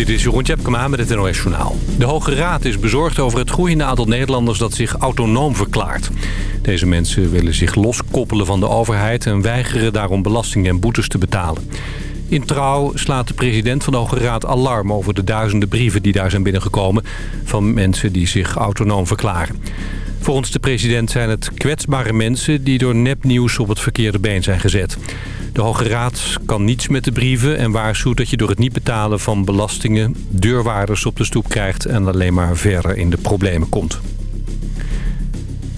Dit is Jeroen Tjepkema met het NOS. De Hoge Raad is bezorgd over het groeiende aantal Nederlanders dat zich autonoom verklaart. Deze mensen willen zich loskoppelen van de overheid... en weigeren daarom belastingen en boetes te betalen. In Trouw slaat de president van de Hoge Raad alarm over de duizenden brieven die daar zijn binnengekomen... van mensen die zich autonoom verklaren. Volgens de president zijn het kwetsbare mensen die door nepnieuws op het verkeerde been zijn gezet. De Hoge Raad kan niets met de brieven en waarschuwt dat je door het niet betalen van belastingen deurwaarders op de stoep krijgt en alleen maar verder in de problemen komt.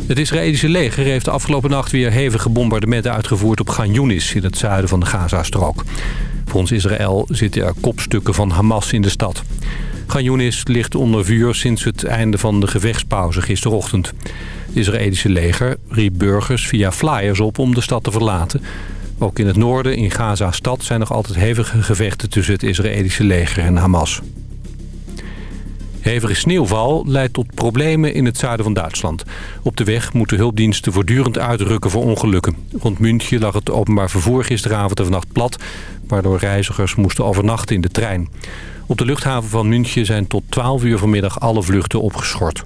Het Israëlische leger heeft de afgelopen nacht weer hevige bombardementen uitgevoerd op Gan Yunis in het zuiden van de Gazastrook. Volgens Israël zitten er kopstukken van Hamas in de stad. Gan Yunis ligt onder vuur sinds het einde van de gevechtspauze gisterochtend. Het Israëlische leger riep burgers via flyers op om de stad te verlaten. Ook in het noorden, in Gaza-stad, zijn nog altijd hevige gevechten tussen het Israëlische leger en Hamas. Hevige sneeuwval leidt tot problemen in het zuiden van Duitsland. Op de weg moeten hulpdiensten voortdurend uitrukken voor ongelukken. Rond München lag het openbaar vervoer gisteravond en vannacht plat... waardoor reizigers moesten overnachten in de trein. Op de luchthaven van München zijn tot 12 uur vanmiddag alle vluchten opgeschort.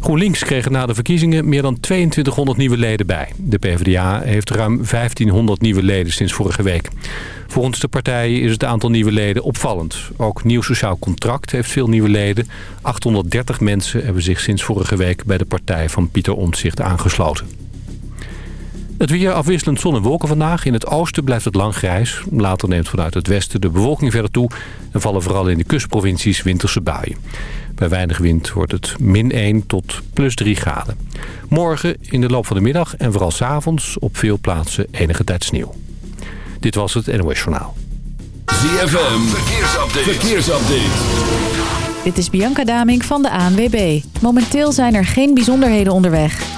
GroenLinks kreeg na de verkiezingen meer dan 2200 nieuwe leden bij. De PvdA heeft ruim 1500 nieuwe leden sinds vorige week. Volgens de partijen is het aantal nieuwe leden opvallend. Ook Nieuw Sociaal Contract heeft veel nieuwe leden. 830 mensen hebben zich sinds vorige week bij de partij van Pieter Omtzigt aangesloten. Het weer afwisselend zon en wolken vandaag. In het oosten blijft het lang grijs. Later neemt vanuit het westen de bewolking verder toe... en vallen vooral in de kustprovincies winterse buien. Bij weinig wind wordt het min 1 tot plus 3 graden. Morgen in de loop van de middag en vooral s avonds op veel plaatsen enige tijd sneeuw. Dit was het NOS Journaal. ZFM, verkeersupdate. verkeersupdate. Dit is Bianca Daming van de ANWB. Momenteel zijn er geen bijzonderheden onderweg.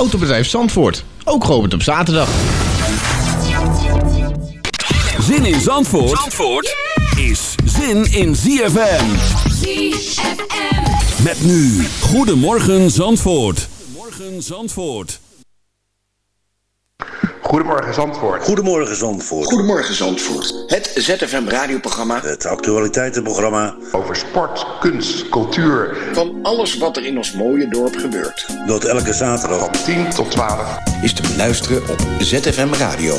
Autobedrijf Zandvoort, ook geopend op zaterdag. Zin in Zandvoort, Zandvoort is zin in ZFM. ZFM. Met nu, Goedemorgen Zandvoort. Goedemorgen Zandvoort. Goedemorgen Zandvoort. Goedemorgen Zandvoort. Goedemorgen Zandvoort. Het ZFM radioprogramma. Het actualiteitenprogramma. Over sport, kunst, cultuur. Van alles wat er in ons mooie dorp gebeurt. Dat elke zaterdag van 10 tot 12 is te beluisteren op ZFM Radio.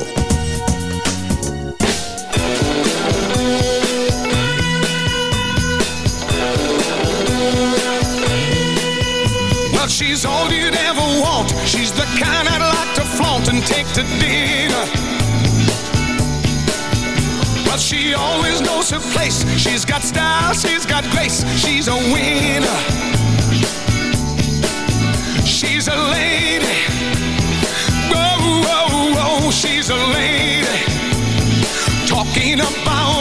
Well, she's all you'd ever want. She's the kind flaunt and take to dinner. But she always knows her place. She's got style, she's got grace. She's a winner. She's a lady. Whoa, whoa, whoa, she's a lady. Talking about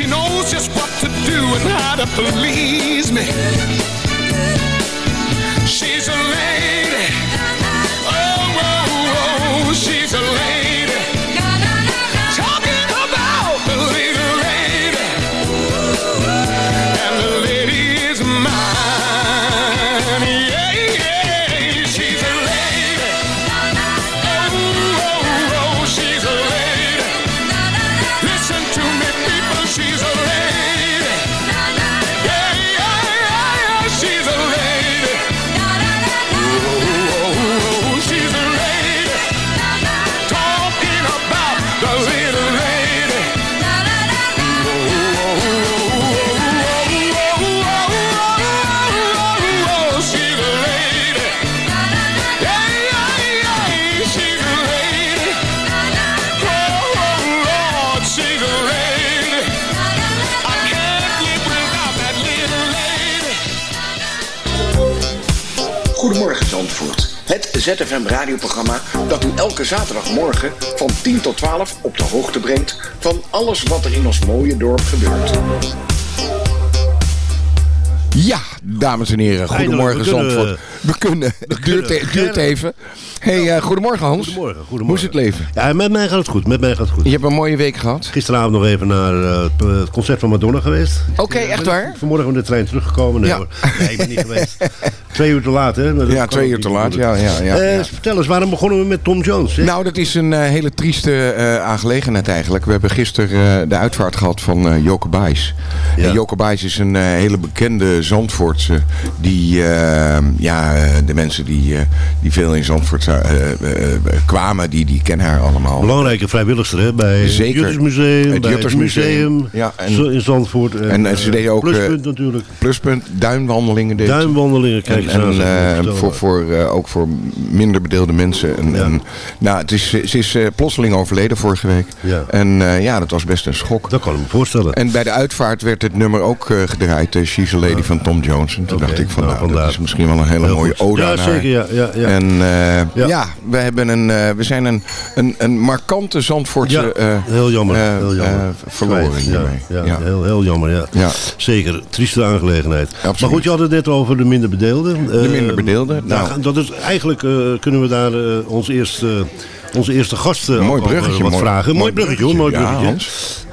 she knows just what to do and how to please me. Het ZFM radioprogramma dat u elke zaterdagmorgen van 10 tot 12 op de hoogte brengt van alles wat er in ons mooie dorp gebeurt. Ja, dames en heren, goedemorgen Zandvoort. We kunnen, het duurt, duurt even. hey, eh, goedemorgen Hans. Goedemorgen, goedemorgen. Hoe is het leven? Ja, met mij gaat het goed. Met mij gaat het goed. Je hebt een mooie week gehad. Gisteravond nog even naar eh, het, eh, concert van Madonna geweest. Oké, echt waar? Vanmorgen met de trein teruggekomen. Nee, Ja. hoor. nee ik ben niet geweest. Twee uur te laat, hè? Maar dat Ja, twee uur te laat. Ja, ja, ja, Eh, ja. Vertel eens, waarom begonnen we met Tom Jones? hè? Nou, dat is een eh, hele trieste eh, aangelegenheid eigenlijk. We hebben gisteren eh, de uitvaart gehad van eh Joke Buijs. Ja. En Joke is een eh, hele bekende Zandvoortse. Die, eh, ja, de mensen die, eh, die veel in Zandvoort eh, kwamen, die, die kennen haar allemaal. Belangrijke vrijwilligster hè? bij Zeker. het Juttersmuseum, Het bij Juttersmuseum. het museum Ja, en- in Zandvoort. en, ze deden ook, Pluspunt natuurlijk. Pluspunt, duinwandelingen deed. Duinwandelingen, kijk En, eens en, voor, voor, ook voor minder bedeelde mensen. En, Ja. en, nou, het is, ze is plotseling overleden vorige week. Ja. En ja, dat was best een schok. Dat kan ik me voorstellen. En bij de uitvaart werd het nummer ook gedraaid. Uh, She's a Lady van Tom Jones. En toen dacht ik van, nou, nou, dat is misschien wel een hele Heel mooie goed. ode Ja, zeker, ja, ja, ja. En eh, Ja. we, hebben een, eh, we zijn een, een, een markante Zandvoortse Ja, eh, heel jammer. heel jammer. verloren hiermee. Ja. Heel, heel jammer, ja. Ja. Zeker, trieste aangelegenheid. Absoluut. Maar goed, je had het net over de minder bedeelden. De minder bedeelden, Nou, nou. dat is, eigenlijk kunnen we daar ons eerste, onze eerste gast eh, Mooi bruggetje, wat mooi- vragen. Mooi mooi bruggetje hoor, mooi bruggetje.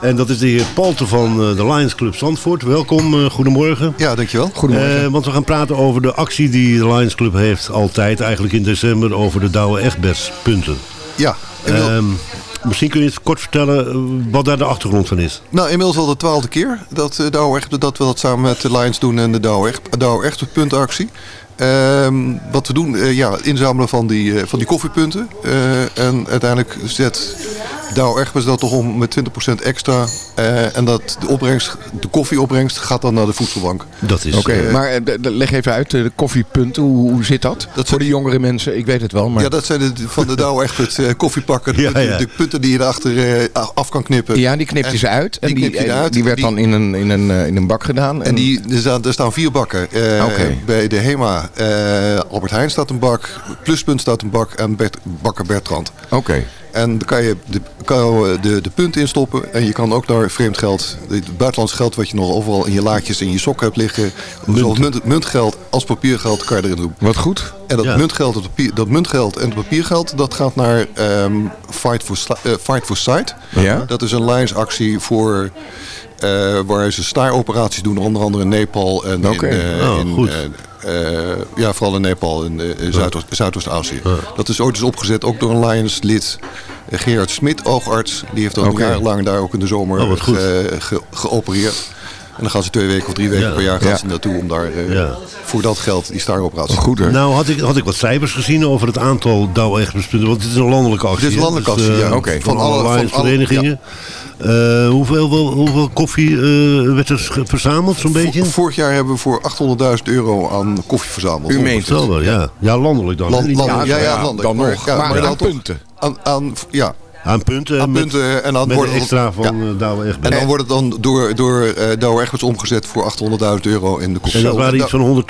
Ja, En dat is de heer Palte van eh, de Lions Club Zandvoort. Welkom, eh, goedemorgen. Ja, dankjewel. Goedemorgen. Eh, want we gaan praten over de actie die de Lions Club heeft altijd, eigenlijk in december, over de Douwe Egbertspunten. Ja, inmiddels, Ehm misschien kun je het kort vertellen eh, wat daar de achtergrond van is. nou, inmiddels al de twaalfde keer dat, uh, Douwe Echt, dat we dat samen met de Lions doen en de Douwe Echt, Douwe Echt puntactie. Ehm, wat we doen, eh, ja, inzamelen van die, eh, van die koffiepunten. Eh, en uiteindelijk zet Douwe Egbers dat toch om met 20% extra. Eh, en dat de, opbrengst, de koffieopbrengst gaat dan naar de voedselbank. Dat is... Oké, eh, maar eh, leg even uit, de koffiepunten, hoe, hoe zit dat? Dat Voor de jongere mensen, ik weet het wel, maar... Ja, dat zijn de, van de Douwe Egbert eh, koffiepakken. De, Ja, de punten die je erachter eh, af kan knippen. Ja, die knip je En ze uit. En die die, en die werd Die- dan in een, in, een, eh, in een bak gedaan. En die, er, staan, er staan vier bakken. Eh, Oké. Bij de HEMA, eh, Albert Heijn staat een bak, Pluspunt staat een bak en Bert, Bakker Bertrand. Oké, En dan kan je de, kan je de, de punten instoppen en je kan ook daar vreemd geld, het buitenlands geld wat je nog overal in je laadjes in je sok hebt liggen, zowel munt, muntgeld als papiergeld kan je erin doen. wat goed. En dat, Ja. muntgeld, papier, dat muntgeld en het papiergeld, dat gaat naar ehm, Fight, for, eh, Fight for Sight. Ja. Dat is een lijnsactie voor eh, waar ze staaroperaties doen, onder andere in Nepal en in, eh, Oh, in, goed. eh, ja, vooral in Nepal en Zuidoost- Zuidoost-Azië. Dat is ooit eens opgezet, ook door een Lions-lid, Gerard Smit, oogarts. Die heeft ook Oké. jarenlang daar ook in de zomer Oh, ge- ge- geopereerd. En dan gaan ze twee weken of drie weken Ja. per jaar gaan Ja. ze naartoe om daar eh, Ja. voor dat geld die staaroperatie te Goed, hè? Nou had ik, had ik wat cijfers gezien over het aantal Egbertspunten. Want dit is een landelijke actie. Dit is een landelijke Dus, actie, eh, ja. Oké. Van, Van alle, van alle- verenigingen. Eh, hoeveel, wel- hoeveel koffie eh, werd er verzameld zo'n beetje? Vo- Vorig jaar hebben we voor 800.000 euro aan koffie verzameld. U meent wel, ja. Ja, landelijk dan. Land- landelijk, ja, ja, ja, landelijk. dan Maar- nog. ja, Maar maar aan punten. Aan, aan, ja, Aan punten. Aan met- punten en dan met wordt extra van ja. eh, Douwe Egberts. En dan wordt het dan door, door eh Douwe Egberts omgezet voor 800.000 euro in de koffie. En dat waren iets van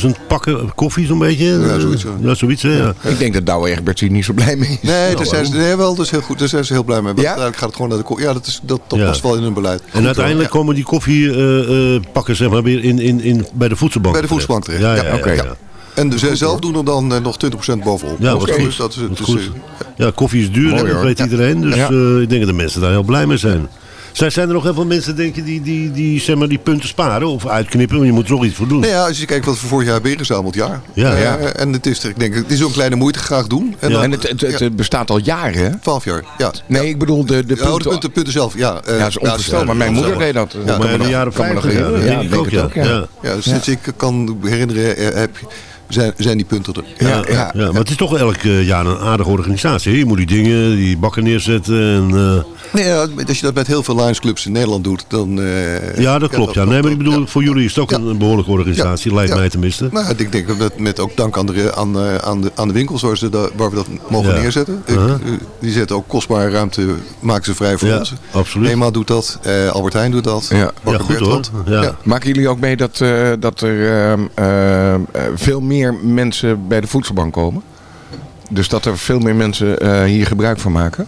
120.000 pakken koffie zo'n beetje? Ja, zoiets, ja. Ja, zoiets, ja. Ik denk dat Douwe Egberts hier niet zo blij mee is. Nee, daar zijn ze, nee, wel, dat is heel goed. Daar zijn ze heel blij mee. Maar Ja? uiteindelijk gaat het gewoon naar de koffie. Ja, dat, is, dat, dat Ja. past wel in hun beleid. En uiteindelijk komen die koffiepakken zeg maar, weer in, in, in, bij de voedselbank Bij de voedselbank terecht. Ja, ja, Ja, ja, oké. ja. En dus zij zelf doen er dan eh, nog 20% bovenop. Ja, wat goed. dus dat is, Wat dus, goed. eh, Ja, koffie is duur, Mooi, dat weet Ja. iedereen. Dus Ja. eh, ik denk dat de mensen daar heel blij mee zijn. Zijn, zijn er nog heel veel mensen denk je, die, die, die, zeg maar, die punten sparen of uitknippen? Want je moet er toch iets voor doen. Nou ja, als je kijkt wat we vorig jaar hebben ingezameld, ja. Ja. Ja. En het is, er, ik denk, het is ook een kleine moeite graag doen. En, Ja. dan, En het, het, bestaat al jaren, hè? 12 jaar, ja. Nee, ik bedoel de, de Ja, oh, punten. de punten, punten zelf, ja. eh, Ja, dat is onvoorstelbaar. Mijn moeder deed dat. Ja, maar in de jaren kan me nog 50, ja, Ja, ik ook, denk ja. ja. Ja, dus sinds ik kan herinneren heb, zijn, zijn die punten er. Ja, ja, ja, maar het is toch elk eh, jaar een aardige organisatie. Je moet die dingen, die bakken neerzetten. En, eh, Nee, ja, als je dat met heel veel Lions clubs in Nederland doet, dan... eh, ja, dat klopt. Ja. Nee, maar ik bedoel, voor jullie is het ook Ja. een behoorlijke organisatie, lijkt Ja. mij tenminste. Nou, ik denk dat met ook dank aan de, aan, eh, aan de, aan de winkels waar, ze da- waar we dat mogen Ja. neerzetten. Uh-huh. die zetten ook kostbare ruimte, maken ze vrij voor Ja, ons. absoluut. Ema doet dat, eh, Albert Heijn doet dat. Ja. Goed hoor. Bertrand. Ja. Ja. Maken jullie ook mee dat, eh, dat er ehm, eh, eh, veel meer mensen bij de voedselbank komen? Dus dat er veel meer mensen eh, hier gebruik van maken?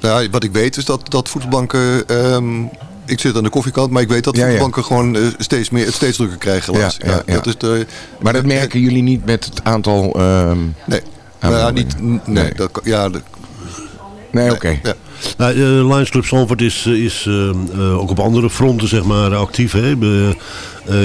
Nou, wat ik weet is dat, dat voedselbanken... ehm, ik zit aan de koffiekant, maar ik weet dat Ja, ja. voedselbanken gewoon eh, steeds, meer, het steeds drukker krijgen. Ja, ja, ja. Dat is de, Maar dat merken jullie niet met het aantal... ehm, Nee, nou, ja, niet, nee, nee. Dat, ja, dat- nee, oké. ja. Nou, eh, Lions Club Zandvoort is, eh, is eh, ook op andere fronten zeg maar, actief. Hè?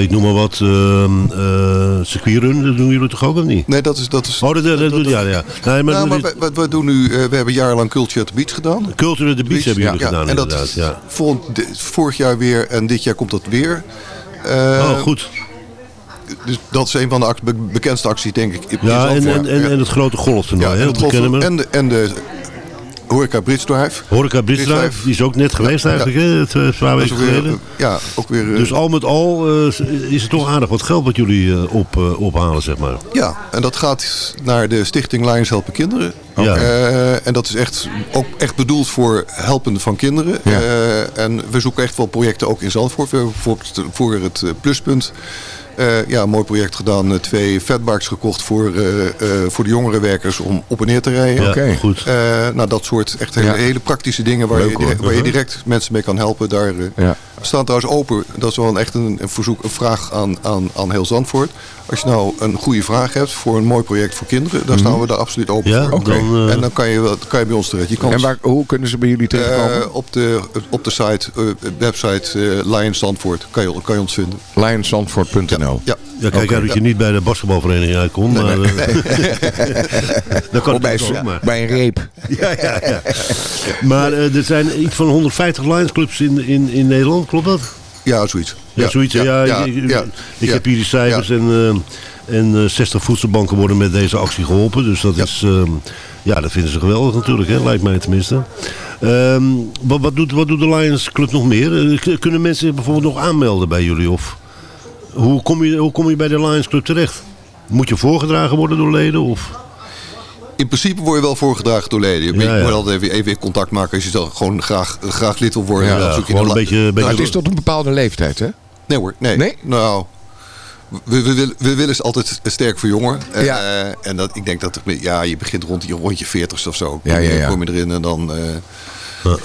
Ik noem maar wat, ehm eh circuitrun, dat doen jullie toch ook of niet? nee, dat is... Dat is Oh, dat, dat, dat ja, ja. Nee, maar, nou, doe maar dit- we, we- doen nu, we hebben jarenlang Culture at the Beach gedaan. Culture at the Beach hebben jullie ja, gedaan en dat. Ja. volgend- vorig jaar weer en dit jaar komt dat weer. Oh, goed. Dus dat is een van de bekendste acties, denk ik. Ja, en, en, en, Ja. en het grote golftoernooi, Ja, en, het de golf- en de, en de Horeca Bridge Drive. Horeca Bridgedrive. die is ook net geweest eigenlijk, hè, eh, paar Dat is weken geleden. ja, ook weer... eh, Dus al met al eh, is het toch aardig wat geld wat jullie eh, op, eh, ophalen, zeg maar. Ja, en dat gaat naar de stichting Lions Helpen Kinderen. Ja. Eh, en dat is echt, ook echt bedoeld voor helpen van kinderen. Ja. Eh, en we zoeken echt wel projecten ook in Zandvoort. Bijvoorbeeld voor het eh, pluspunt eh, ja, een mooi project gedaan. Eh, twee fatbikes gekocht voor, eh, eh, voor de jongere werkers om op en neer te rijden. Ja, Oké. goed. Eh, nou, dat soort echt hele, Ja. hele praktische dingen waar, Leuk, je, direct- waar je direct mensen mee kan helpen. Daar Ja. staan trouwens open. Dat is wel een, echt een, een verzoek, een vraag aan, aan, aan heel Zandvoort. Als je nou een goede vraag hebt voor een mooi project voor kinderen, dan staan we daar absoluut open Ja, voor. dan, eh, En dan kan je, wel- kan je bij ons terecht. Je kan En waar, hoe kunnen ze bij jullie terechtkomen? eh, op, de, op de site, eh, website eh Lions Zandvoort kan je, kan je ons vinden. Lionsandvoort.nl Ja. Ja, kijk uit dat je niet bij de basketbalvereniging uitkomt. maar, dan kan bij, ook maar. bij een reep. Ja, ja, ja. Maar er zijn iets van 150 Lions clubs in, in, in Nederland, klopt dat? Ja, zoiets. Ja, zoiets. Ja, ja, ik, ja, heb hier die cijfers en, eh, en eh, 60 voedselbanken worden met deze actie geholpen. Dus dat is, ehm, ja, dat vinden ze geweldig natuurlijk, hè? lijkt mij tenminste. Ehm, wat, wat, doet, wat doet de Lions Club nog meer? Eh, Kunnen mensen zich bijvoorbeeld nog aanmelden bij jullie? Of hoe kom je, hoe kom je bij de Lions Club terecht? Moet je voorgedragen worden door leden? Of? In principe word je wel voorgedragen door leden. Je Ja, ja. moet altijd even, even contact maken als je dan gewoon graag, graag lid wil worden. Ja, Dan zoek je gewoon een beetje... beetje het is tot een bepaalde leeftijd, hè? Nee hoor, nee. Nee? Nou, we, we, willen- we willen ze altijd sterk voor jongen. Eh, Ja. eh, en dat, ik denk dat ja, je begint rond je rondje 40 of zo. Ja, ja, ja. kom je erin en dan, eh,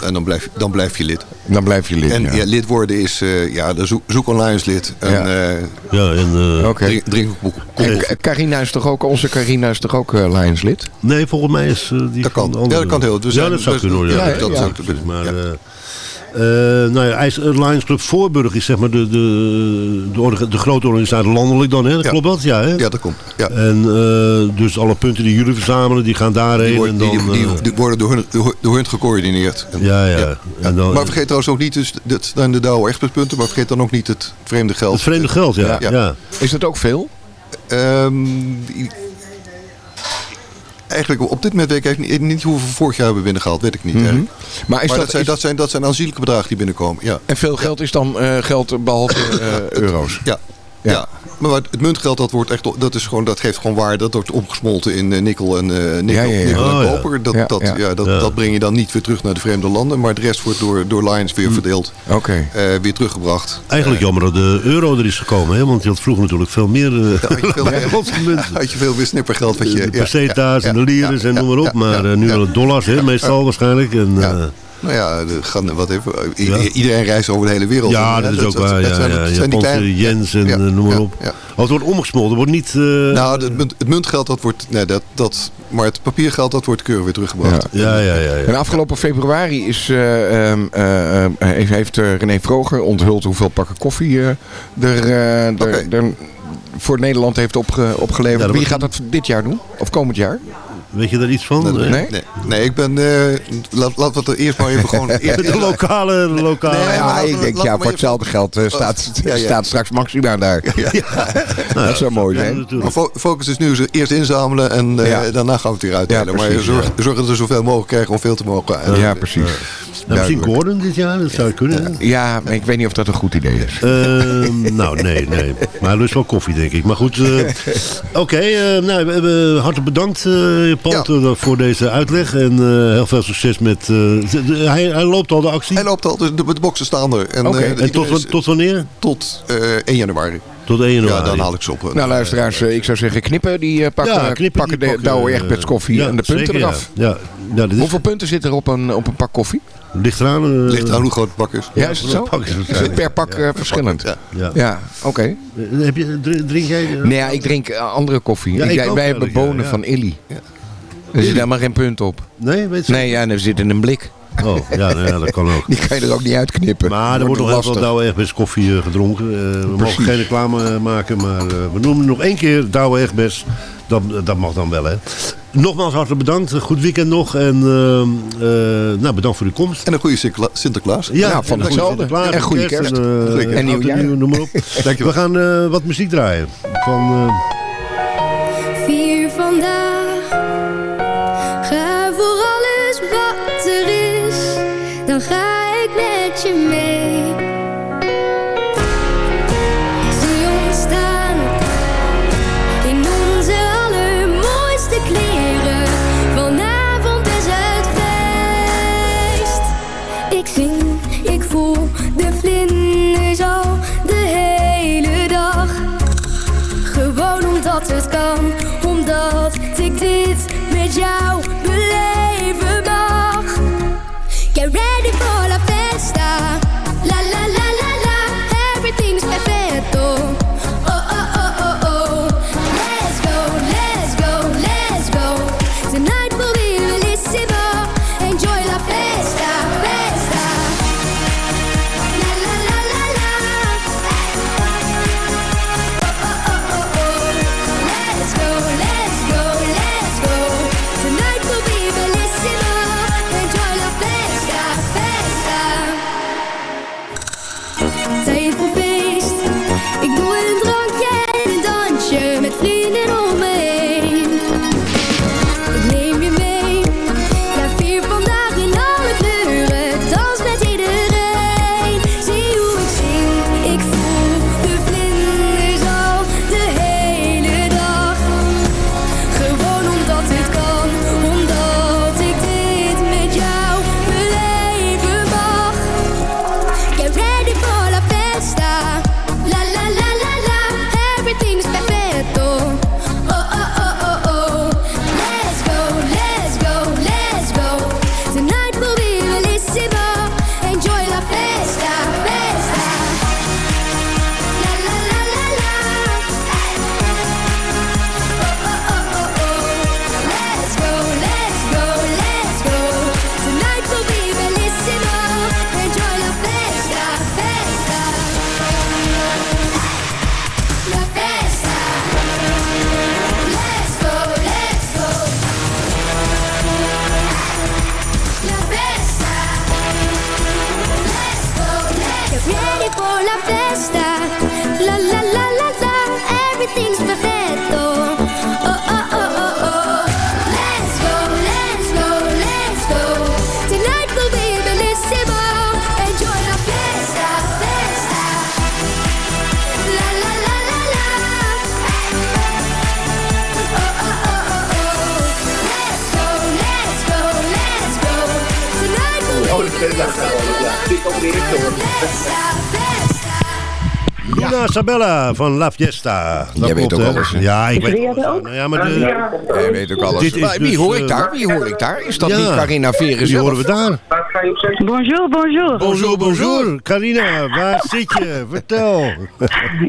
en dan, blijf, dan blijf je lid. Dan blijf je lid. En ja. ja, lid worden is, eh, ja, dan zoek, zoek een Lions-lid. En Ja. eh, Ja, en, eh, Oké. drink, drink. En Carina is toch ook, onze Carina is toch ook eh, Lions-lid? nee, volgens mij is die Dat van kan. de Ja, dat kan heel. Dus ja, dat zou dus- kunnen hoor. Ja, ja, dat, dat ja, zou kunnen. Maar, Eh, eh, nou ja, IJs- eh, Lions Club Voorburg is zeg maar de, de, de, orga- de grote organisatie landelijk dan, hè? Dat Ja. klopt dat? Ja, hè? Ja, dat komt. Ja. En eh, dus alle punten die jullie verzamelen, die gaan daarheen Die, worden- en dan... die, die, eh, die worden door hun, door, door hun gecoördineerd. En- ja, ja. En dan, Maar vergeet trouwens ook niet, dus, dat zijn de Douwe expertpunten, maar vergeet dan ook niet het vreemde geld. het vreemde geld, ja. ja. Ja. Is dat ook veel? Ehm, eigenlijk op dit moment weet ik niet, niet hoeveel we vorig jaar hebben binnengehaald, weet ik niet. Mhm. Maar is maar dat, dat, zijn, is- dat, zijn, dat zijn aanzienlijke bedragen die binnenkomen. Ja, En veel geld is dan eh, geld behalve eh, euro's? ja, Ja. Maar wat- het muntgeld dat wordt echt, dat is gewoon, dat geeft gewoon waarde. Dat wordt omgesmolten in eh, nikkel en eh, nikkel, Ja, ja, ja. nikkel en Oh, koper. Dat, dat, ja. dat, breng je dan niet weer terug naar de vreemde landen. Maar de rest wordt door, door Lions weer verdeeld. Oké. eh, weer teruggebracht. Eigenlijk jammer dat de euro er is gekomen, hè? want je had vroeger natuurlijk veel meer uh, had je veel meer- Nederlandse munten. Had je veel meer snippergeld. Wat je, De ja, peseta's ja, en de lires ja, en noem maar op. ja, maar eh, nu ja. wel het dollars, hè, meestal waarschijnlijk. En, Ja. eh, Nou ja, de, gaan, wat even, i- Ja. iedereen reist over de hele wereld. ja, En, dat eh, is ook waar. dat Ja, yens en ja, eh, noem maar ja, op. ja. Oh, het wordt omgesmolten, het wordt niet... eh, Nou, het, munt, het muntgeld, dat wordt, nee, dat, dat, maar het papiergeld, dat wordt keurig weer teruggebracht. ja, ja, ja. ja. En afgelopen februari is, eh, ehm, eh, eh, heeft, heeft eh, René Vroger onthuld hoeveel pakken koffie eh, er, eh, er, er voor Nederland heeft opge- opgeleverd. Ja, Wie gaat dat dit jaar doen? Of komend jaar? Weet je daar iets van? Nee, Eh, Nee? nee, nee, ik ben, eh laat, laten we het er eerst maar even gewoon... eerst- De lokale, de lokale. Nee, ja, ik denk, ja, voor even- hetzelfde geld eh, staat, ja, ja. staat straks Maxima daar. dat zou mooi Ja, zijn. Maar fo- focus is nu eerst inzamelen en Ja. daarna gaan we het weer uitdelen. Ja, maar zorg, ja. zorg dat we zoveel mogelijk krijgen om veel te mogen. Ja, precies. Nou, misschien. Gordon dit jaar, dat zou kunnen. Ja, maar ik weet niet of dat een goed idee is. Ehm, nou, nee, nee. Maar hij lust wel koffie, denk ik. Maar goed, eh, oké. eh, nou, we hebben hartelijk bedankt, eh Paul, eh, voor deze uitleg. En eh, heel veel succes met... eh, de- de- hij, hij loopt al de actie. Hij loopt al, dus de, de boxen staan er. En, eh, En En tot, is- tot wanneer? tot eh, 1 januari. Tot 1 januari. Ja, dan haal ik ze op. Nou, luisteraars, eh, ik zou zeggen knippen. Die eh, pakken, Ja, knippen, pakken die de Douwe eh, Egberts koffie ja, en de punten zeker, eraf. Ja, ja. ja dat is, Hoeveel punten zitten er op een, op een pak koffie? Ligt eraan. eh, Ligt aan hoe groot het pak is. Ja, is het zo? pak is het Is het waarschijnlijk. per pak eh, verschillend? Ja. Ja. Ja, oké. Eh, Heb je, drink, drink jij... eh, Nee, ja, ik drink eh, andere koffie. Ja, Ik- ik wij ook wij hebben bonen ja. van Illy. Er zit helemaal geen punt op. Nee, weet je? Nee, ja, en er zit in een blik. Oh, ja, nou ja, dat kan ook. Die kan je er ook niet uitknippen. Maar er wordt nog heel veel lastig. Douwe Egberts koffie eh, gedronken. Eh, we mogen geen reclame eh, maken, maar eh, we noemen nog één keer Douwe Egberts. Dat, dat mag dan wel, hè. Nogmaals hartelijk bedankt. Goed weekend nog. En eh, eh, nou, bedankt voor uw komst. En een goede Sinterkla- Sinterklaas. Ja, van en hetzelfde. Sinterklaas, En goede kerst. En, eh, Goede kerst. En nieuwjaar. nieuw, noem maar op. Dankjewel. We gaan eh, wat muziek draaien. Van... eh, Vier vandaag. Ga voor alles wat er is. Dan ga ik met je mee. Sabella van La Fiesta. Dat Jij weet ook alles, hè? Ja, ik weet alles. ook? Nou ja, maar de, Jij weet ook alles. Dit is Maar wie dus, hoor ik eh, daar? Wie hoor ik daar? Is dat Ja. niet Carina Veren Wie zelf? horen we daar? Bonjour, bonjour. Bonjour, bonjour. Carina, waar zit je? Vertel.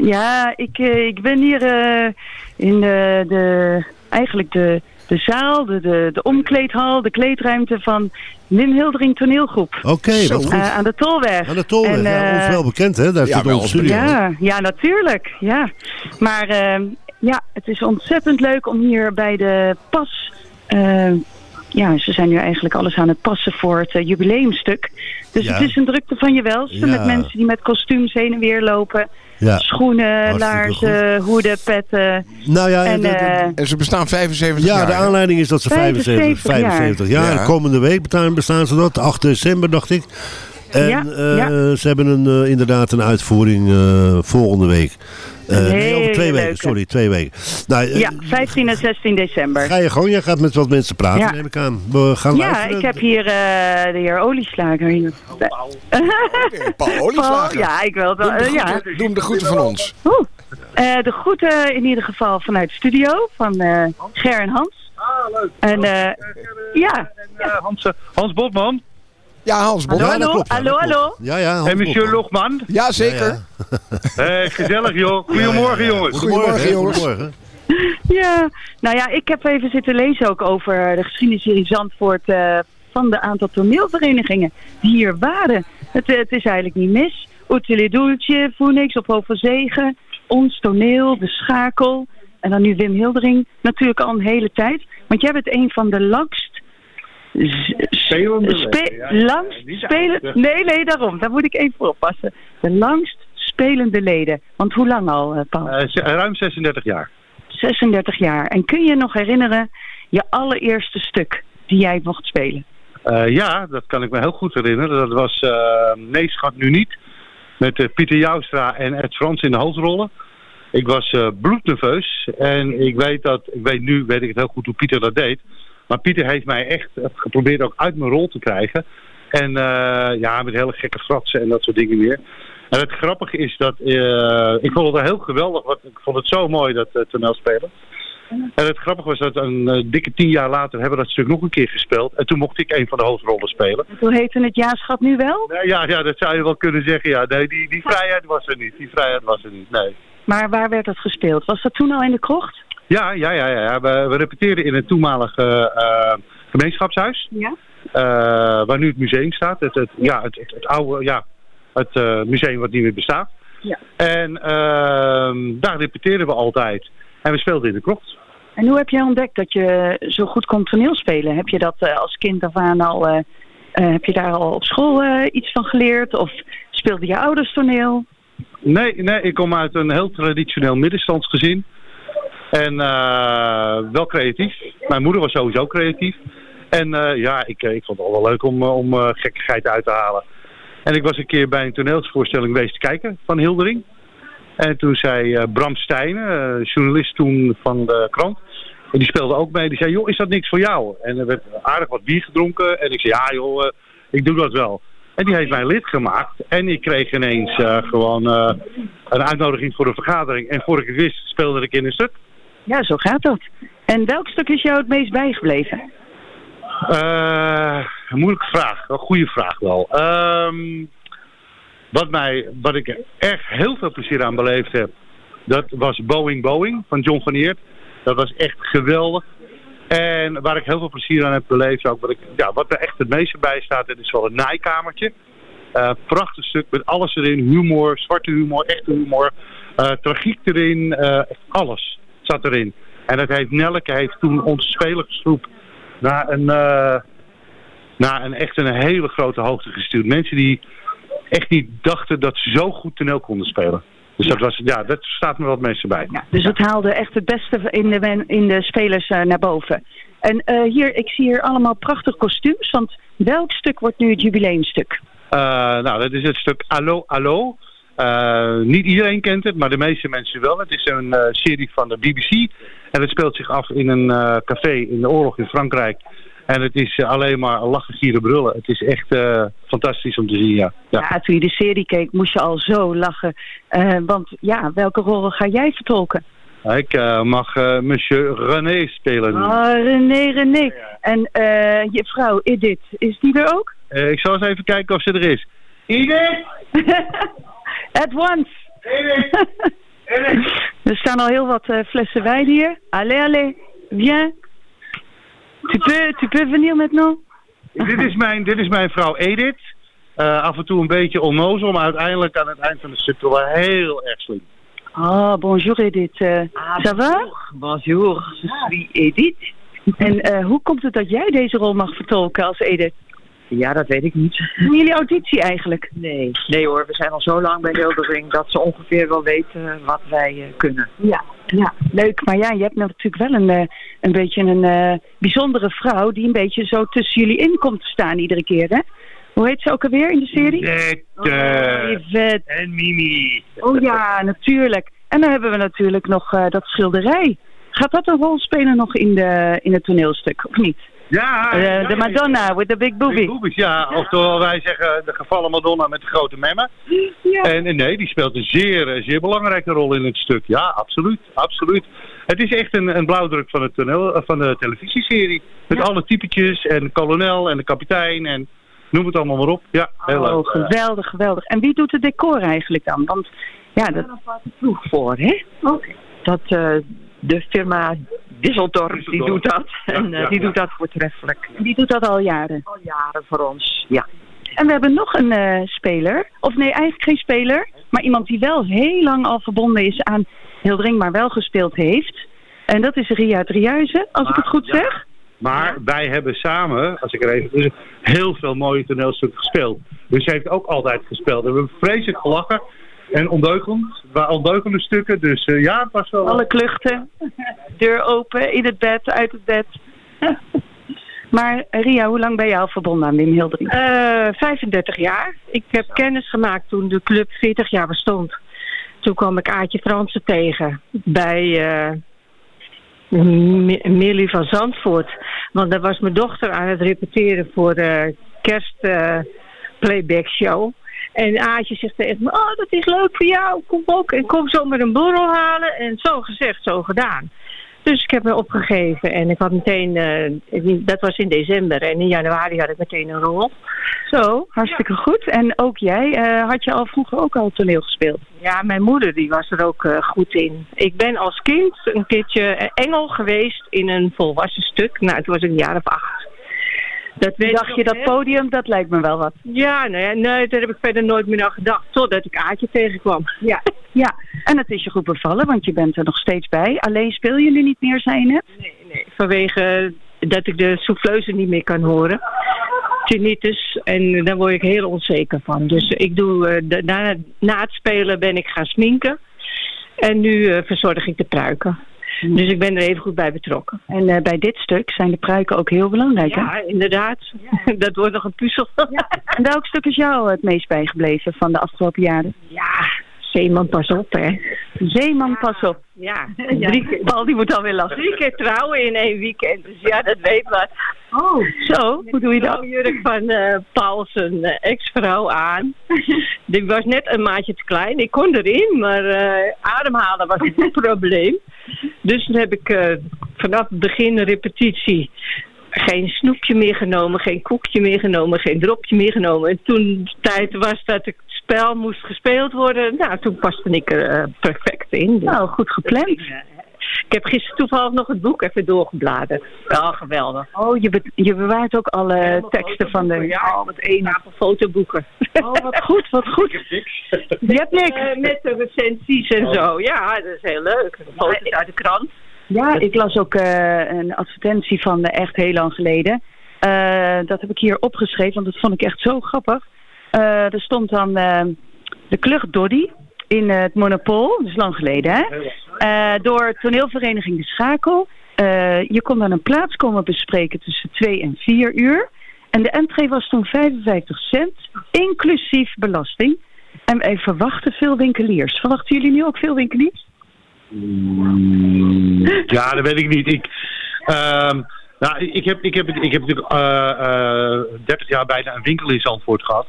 Ja, ik, eh, ik ben hier eh, in de, de, eigenlijk de, de zaal, de, de, de omkleedhal, de kleedruimte van Wim Hildering toneelgroep. Oké, wat goed. Eh, aan de Tolweg. Aan de Tolweg, En, ja, eh, ons wel bekend, hè? Daar ja, zit wel onze studio. Ja, ja, natuurlijk. Ja. Maar eh, ja, het is ontzettend leuk om hier bij de pas... eh, ja, ze zijn nu eigenlijk alles aan het passen voor het jubileumstuk. Dus Ja. het is een drukte van je welste Ja. met mensen die met kostuums heen en weer lopen. Ja. Schoenen, Hartstikke laarzen, hoeden, petten. Nou ja, en, de- de- eh, En ze bestaan 75 Ja, jaar. de hè? aanleiding is dat ze 75, 75 jaar. 75 jaar. Ja. Komende week bestaan, bestaan ze dat, 8 december dacht ik. En Ja, eh, ja. ze hebben een, eh, inderdaad een uitvoering eh, volgende week. Eh, nee, over twee weken, sorry, twee weken. Nou, ja, 15 en 16 december. Ga je gewoon, jij gaat met wat mensen praten, Ja. neem ik aan. We gaan Ja, luisteren. ik heb hier eh, de heer Olieslager hier. Paul Olieslager. ja, ik wil wel. Doe hem de ja. groeten- doe hem de groeten van ons. Oeh. Eh, de groeten in ieder geval vanuit de studio van eh, Ger en Hans. Ah, leuk. En eh, ja. Hans, Hans Botman. Ja, Hans Hallo, Ja, dat hallo, klopt, ja, hallo, hallo. Ja, ja. Hans En monsieur Botman. Logman. Ja, zeker. Gezellig joh. Goedemorgen jongens. Goedemorgen, jongens. Goedemorgen. Ja, nou ja, ik heb even zitten lezen ook over de geschiedenisserie Zandvoort eh, van de aantal toneelverenigingen die hier waren. Het, eh, het is eigenlijk niet mis. Utile Dulce, Phoenix op Overzegen, Ons Toneel, De Schakel en dan nu Wim Hildering natuurlijk al een hele tijd. Want jij bent een van de langst... Spelende spe- ja, langst spelen... Nee, nee, daarom. Daar moet ik even voor oppassen. De langst spelende leden. Want hoe lang al, eh, Paul? Eh, ruim 36 jaar. 36 jaar. En kun je nog herinneren je allereerste stuk die jij mocht spelen? Eh, ja, dat kan ik me heel goed herinneren. Dat was eh Nee, schat nu niet. Met Pieter Joustra en Ed Frans in de hoofdrollen. Ik was bloednerveus. En ik weet dat, ik weet nu weet ik het heel goed hoe Pieter dat deed. Maar Pieter heeft mij echt eh, geprobeerd ook uit mijn rol te krijgen. En eh, ja, met hele gekke fratsen en dat soort dingen meer. En het grappige is dat, eh, ik vond het heel geweldig. Want ik vond het zo mooi, dat uh, toneelspelen. En het grappige was dat een dikke tien jaar later hebben we dat stuk nog een keer gespeeld. En toen mocht ik een van de hoofdrollen spelen. En hoe heette het jaarschap nu wel? Nee, ja, ja, dat zou je wel kunnen zeggen. Ja. Nee, die, die vrijheid was er niet. Die vrijheid was er niet, nee. Maar waar werd dat gespeeld? Was dat toen al in de krocht? Ja, ja, ja. ja. We, we repeteerden in het toenmalige eh, gemeenschapshuis. Ja. eh, waar nu het museum staat. Het, het, ja, het, het, het oude, ja, het eh, museum wat niet meer bestaat. Ja. En ehm, daar repeteerden we altijd. En we speelden in de krocht. En hoe heb jij ontdekt dat je zo goed kon toneelspelen? Heb je dat eh, als kind af aan al... eh, eh, heb je daar al op school eh, iets van geleerd? Of speelden je ouders toneel? Nee, nee, ik kom uit een heel traditioneel middenstandsgezin. En eh, wel creatief. Mijn moeder was sowieso creatief. En eh, ja, ik, ik vond het wel leuk om, eh, om eh, gekkigheid uit te halen. En ik was een keer bij een toneelsvoorstelling geweest kijken van Hildering. En toen zei eh, Bram Stijnen, eh, journalist toen van de krant, en die speelde ook mee. Die zei, joh, is dat niks voor jou? En er werd aardig wat bier gedronken. En ik zei, ja joh, eh, ik doe dat wel. En die heeft mij lid gemaakt. En ik kreeg ineens eh, gewoon eh, een uitnodiging voor een vergadering. En voor ik het wist, speelde ik in een stuk. Ja, zo gaat dat. En welk stuk is jou het meest bijgebleven? Eh, een moeilijke vraag. Een goede vraag wel. Ehm, wat, mij, wat ik echt heel veel plezier aan beleefd heb, dat was Boeing Boeing van John van. Dat was echt geweldig. En waar ik heel veel plezier aan heb beleefd, ook wat, ik, ja, wat er echt het meeste bij staat, dat is wel het naaikamertje. Eh, prachtig stuk met alles erin. Humor, zwarte humor, echte humor. eh, tragiek erin. echt alles zat erin. En dat heeft Nelke heeft toen onze spelersgroep naar een, eh, naar een echt een hele grote hoogte gestuurd. Mensen die echt niet dachten dat ze zo goed toneel konden spelen. Dus dat, was, ja, dat staat me het meeste bij. Dus het haalde echt het beste in de, men- in de spelers eh, naar boven. En eh, hier, ik zie hier allemaal prachtige kostuums. Want welk stuk wordt nu het jubileumstuk? Nou, dat is het stuk Allo Allo. Eh, niet iedereen kent het, maar de meeste mensen wel. Het is een eh, serie van de BBC. En het speelt zich af in een eh, café in de oorlog in Frankrijk. En het is alleen maar lachen, gieren, brullen. Het is echt eh, fantastisch om te zien, ja. ja. Ja, toen je de serie keek moest je al zo lachen. Eh, want ja, welke rol ga jij vertolken? Ik eh, mag eh, monsieur René spelen. Ah, René, René. En eh, je vrouw Edith, is die er ook? Eh, ik zal eens even kijken of ze er is. Edith! At once. er staan al heel wat eh, flessen wijn hier. Allez, allez, viens. Tu peux, tu peux venir maintenant? dit, is mijn, dit is mijn vrouw Edith. Eh, af en toe een beetje onnozel, maar uiteindelijk aan het eind van de stuk toch wel heel erg slim. Ah, bonjour Edith. Uh, ça va? Bonjour, je suis Edith. En eh, hoe komt het dat jij deze rol mag vertolken als Edith? Ja, dat weet ik niet. Doen jullie auditie eigenlijk? Nee, nee hoor, we zijn al zo lang bij Hildering dat ze ongeveer wel weten wat wij eh, kunnen. Ja, ja, leuk. Maar ja, je hebt natuurlijk wel een, eh, een beetje een eh, bijzondere vrouw die een beetje zo tussen jullie in komt te staan iedere keer, hè? Hoe heet ze ook alweer in de serie? Yvette. Yvette. En Mimi. Oh ja, natuurlijk. En dan hebben we natuurlijk nog eh, dat schilderij. Gaat dat een rol spelen nog in, de, in het toneelstuk, of niet? Ja, Eh, ja, de ja, Madonna with the big boobie. Big boobies, ja. Oftewel wij zeggen de gevallen Madonna met de grote memmen. En, en nee, die speelt een zeer, zeer belangrijke rol in het stuk. Ja, absoluut, absoluut. Het is echt een, een blauwdruk van, het toneel, eh, van de televisieserie. Met alle typetjes en de kolonel en de kapitein en noem het allemaal maar op. Ja, heel Oh, leuk. geweldig, geweldig. En wie doet het decor eigenlijk dan? Want ja, dat... Vroeg voor, hè? Dat eh, de firma Disseldorf, die doet dat. En eh, ja, die ja. doet dat voortreffelijk. Die doet dat al jaren. Al jaren voor ons, ja. En we hebben nog een eh, speler. Of nee, eigenlijk geen speler. Maar iemand die wel heel lang al verbonden is aan Hildering, maar wel gespeeld heeft. En dat is Ria Driehuizen, als ik het goed zeg. Maar wij hebben samen, als ik er even tussen, heel veel mooie toneelstukken gespeeld. Dus ze heeft ook altijd gespeeld. We hebben vreselijk gelachen. En ondeugend, ondeugende stukken. Dus eh, ja, het was wel... Alle kluchten. Deur open, in het bed, uit het bed. maar Ria, hoe lang ben je al verbonden aan Wim Hildering? Eh, 35 jaar. Ik heb kennis gemaakt toen de club 40 jaar bestond. Toen kwam ik Aartje Fransen tegen bij eh Mi- Millie van Zandvoort. Want daar was mijn dochter aan het repeteren voor de kerst eh, playback show. En Aartje zegt tegen me, oh dat is leuk voor jou, kom ook. En kom zo met een borrel halen. En zo gezegd, zo gedaan. Dus ik heb me opgegeven en ik had meteen, eh, dat was in december en in januari had ik meteen een rol. Zo, hartstikke goed. En ook jij, eh, had je al vroeger ook al toneel gespeeld? Ja, mijn moeder die was er ook eh, goed in. Ik ben als kind een keertje engel geweest in een volwassen stuk. Nou, toen was ik een jaar of acht. Dat weet Dacht je dat heel- podium, dat lijkt me wel wat. Ja, nee, nee, daar heb ik verder nooit meer aan gedacht. Totdat ik Aartje tegenkwam. Ja, ja. En het is je goed bevallen, want je bent er nog steeds bij. Alleen speel je nu niet meer, zei je net? Nee, nee. Vanwege dat ik de souffleuse niet meer kan horen. Tinnitus. En daar word ik heel onzeker van. Dus ik doe, eh, na, na het spelen ben ik gaan sminken. En nu eh, verzorg ik de pruiken. Dus ik ben er even goed bij betrokken. En eh, bij dit stuk zijn de pruiken ook heel belangrijk, hè? Ja, inderdaad. Dat wordt nog een puzzel. En welk stuk is jou het meest bijgebleven van de afgelopen jaren? Ja, Zeeman, pas op, hè. Zeeman, pas op. Ja, Drie keer, Paul, die moet alweer lachen. Drie keer trouwen in één weekend. Dus ja, dat weet maar. Oh, zo. Hoe doe je dat? De jurk van eh Paul zijn eh, ex-vrouw aan. Die was net een maatje te klein. Ik kon erin, maar eh, ademhalen was een probleem. Dus toen heb ik vanaf het begin repetitie geen snoepje meer genomen, geen koekje meer genomen, geen dropje meer genomen. En toen tijd was dat het spel moest gespeeld worden, nou, toen paste ik er eh, perfect in. Dus Nou, goed gepland. ik heb gisteren toevallig nog het boek even doorgebladerd. Ja, geweldig. Oh, je, be- je bewaart ook alle teksten van de... Ja, met één aantal fotoboeken. Oh, wat goed, wat goed. Je hebt niks. Eh, met de recensies en zo. Ja, dat is heel leuk. Foto's uit de krant. Ja, ik las ook eh, een advertentie van eh, echt heel lang geleden. Eh, dat heb ik hier opgeschreven, want dat vond ik echt zo grappig. Eh, er stond dan eh, de klucht Doddy in eh, het Monopool, dat is lang geleden hè. Door toneelvereniging De Schakel. Je kon dan een plaats komen bespreken tussen 2 en 4 uur. En de entree was toen 55 cent, inclusief belasting. En wij verwachten veel winkeliers. Verwachten jullie nu ook veel winkeliers? Ja, dat weet ik niet. Ik, ehm, Nou, ik heb, ik heb, ik heb natuurlijk eh, 30 jaar bijna een winkel in Zandvoort gehad.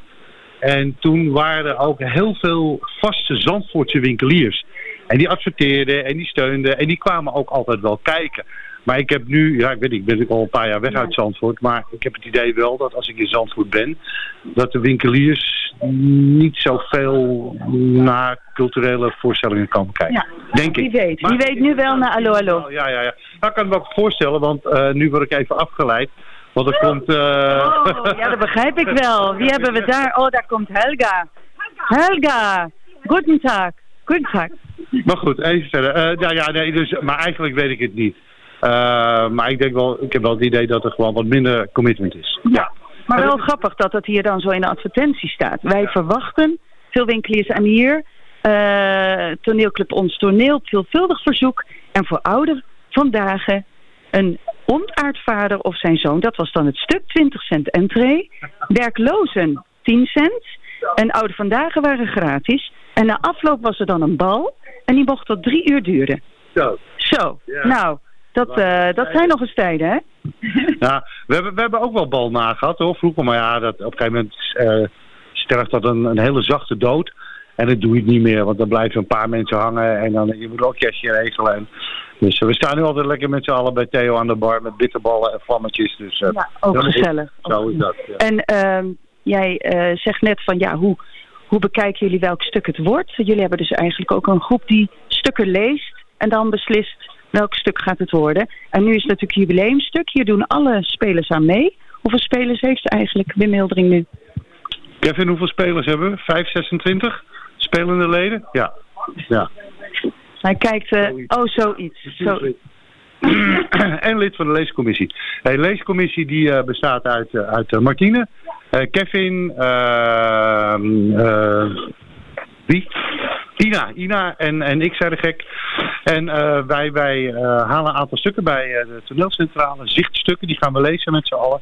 En toen waren er ook heel veel vaste Zandvoortse winkeliers. En die adverteerden en die steunden en die kwamen ook altijd wel kijken. Maar ik heb nu, ja ik weet niet, ik ben al een paar jaar weg uit Zandvoort. Maar ik heb het idee wel dat als ik in Zandvoort ben, dat de winkeliers niet zoveel naar culturele voorstellingen komen kijken. Ja, Denk wie ik. weet. Wie weet nu wel naar Allo Allo. Ja, ja, ja. Nou, ik kan me ook voorstellen, want eh, nu word ik even afgeleid. Want er komt... eh, Oh, ja, dat begrijp ik wel. Wie hebben we daar? Oh, daar komt Helga. Helga, goedendag. Goedendag. Maar goed, even verder. Eh, nou ja, nee, dus, maar eigenlijk weet ik het niet. Eh, maar ik denk wel, ik heb wel het idee dat er gewoon wat minder commitment is. Ja. Maar wel grappig dat het hier dan zo in de advertentie staat. Wij verwachten, veel winkeliers aan hier, toneelclub Ons Toneel, veelvuldig verzoek. En voor ouder vandaag een ontaardvader of zijn zoon, dat was dan het stuk, 20 cent entree. Werklozen 10 cent. En oude vandaag waren gratis. En na afloop was er dan een bal. En die mocht tot drie uur duren. Zo. Zo, Ja. nou, dat, eh, dat zijn nog eens tijden, hè? Ja, we hebben, we hebben ook wel bal nagehad hoor, vroeger. Maar ja, dat, op een gegeven moment eh, sterft dat een, een hele zachte dood. En dat doe je het niet meer, want dan blijven een paar mensen hangen. En dan je moet ook cashje regelen. En, dus eh, we staan nu altijd lekker met z'n allen bij Theo aan de bar met bitterballen en vlammetjes. Dus, eh, Ja, ook is- gezellig. Zo is dat. Ja. En ehm, jij eh, zegt net van ja, hoe, hoe bekijken jullie welk stuk het wordt? Jullie hebben dus eigenlijk ook een groep die stukken leest en dan beslist welk stuk gaat het worden. En nu is het natuurlijk jubileumstuk. Hier doen alle spelers aan mee. Hoeveel spelers heeft eigenlijk Wim Hildering nu? Kevin, hoeveel spelers hebben we? 5, 26 spelende leden? Ja. ja. Hij kijkt, eh, oh zoiets. Zo, en lid van de leescommissie. De leescommissie die eh, bestaat uit, eh, uit Martine, Kevin, ehm, eh, wie? Ina, Ina en, en ik zijn de gek. En wij, wij halen een aantal stukken bij de toneelcentrale, zichtstukken, die gaan we lezen met z'n allen.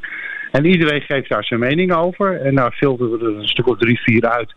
En iedereen geeft daar zijn mening over. En daar filteren we er een stuk of drie, vier uit.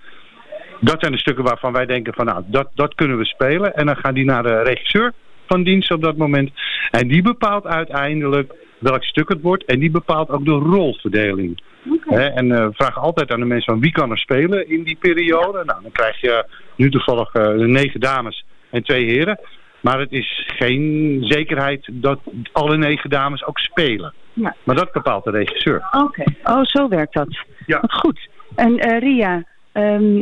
Dat zijn de stukken waarvan wij denken van nou, dat, dat kunnen we spelen. En dan gaan die naar de regisseur van dienst op dat moment. En die bepaalt uiteindelijk welk stuk het wordt. En die bepaalt ook de rolverdeling. En eh, vragen altijd aan de mensen van wie kan er spelen in die periode. Nou, dan krijg je nu toevallig eh, negen dames en twee heren. Maar het is geen zekerheid dat alle negen dames ook spelen. Ja. Maar dat bepaalt de regisseur. Oké. Oh, zo werkt dat. Ja. Wat goed. En eh, Ria, ehm,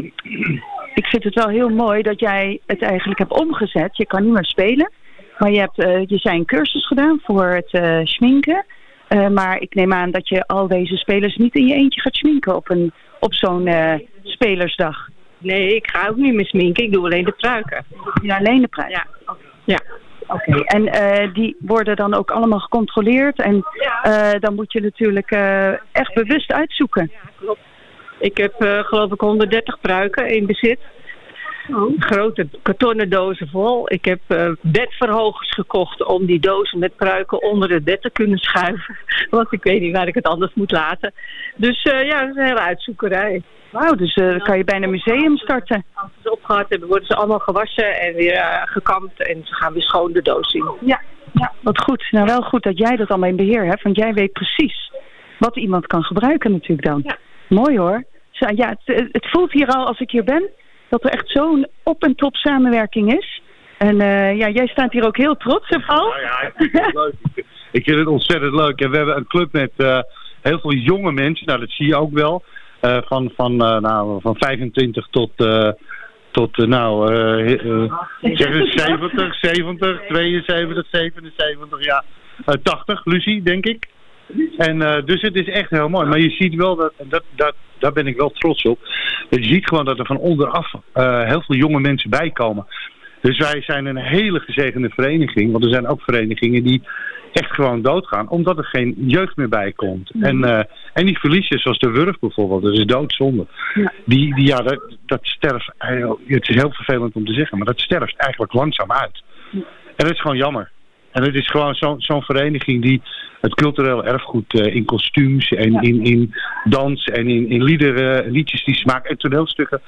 ik vind het wel heel mooi dat jij het eigenlijk hebt omgezet. Je kan niet meer spelen, maar je hebt eh, je zijn cursus gedaan voor het eh, schminken. Eh, maar ik neem aan dat je al deze spelers niet in je eentje gaat schminken op, een, op zo'n spelersdag. Nee, ik ga ook niet meer sminken. Ik doe alleen de pruiken. Ja, alleen de prijs. Ja. Ja. Oké, en eh, die worden dan ook allemaal gecontroleerd. En dan moet je natuurlijk eh, echt bewust uitzoeken. klopt. Ik heb eh, geloof ik 130 pruiken in bezit. Grote kartonnen dozen vol. Ik heb eh, bedverhogers gekocht om die dozen met pruiken onder het bed te kunnen schuiven. Want ik weet niet waar ik het anders moet laten. Dus eh, ja, dat is een hele uitzoekerij. Wauw, dus dan kan je bijna een museum starten. Als ze opgehad hebben, worden ze allemaal gewassen en weer gekamd. En ze gaan weer schoon de doos in. Ja, ja, wat goed. Nou, wel goed dat jij dat allemaal in beheer hebt. Want jij weet precies wat iemand kan gebruiken natuurlijk dan. Mooi hoor. Zo, Ja, het, het voelt hier al als ik hier ben dat er echt zo'n op- en top samenwerking is. En eh, ja, jij staat hier ook heel trots op, Paul. Nou ja, ik vind het leuk. Ik- vind het ontzettend leuk. En we hebben een club met eh, heel veel jonge mensen. Nou, dat zie je ook wel. Eh, van, van, nou, van 25 tot, eh, tot nou, zeg eens 70, 70, 72, 77, ja. Eh, 80, Lucie, denk ik. En eh, dus het is echt heel mooi. Maar je ziet wel dat, en dat, dat, daar ben ik wel trots op. Je ziet gewoon dat er van onderaf eh, heel veel jonge mensen bij komen. Dus wij zijn een hele gezegende vereniging. Want er zijn ook verenigingen die echt gewoon doodgaan. Omdat er geen jeugd meer bij komt. En, eh, en die verliezen, zoals de Wurf bijvoorbeeld. Dat is doodzonde. Die, die, ja, dat, dat sterft. Het is heel vervelend om te zeggen. Maar dat sterft eigenlijk langzaam uit. En dat is gewoon jammer. En het is gewoon zo'n vereniging die het cultureel erfgoed eh, in kostuums en in, in dans en in, in liederen, liedjes die smaak en toneelstukken,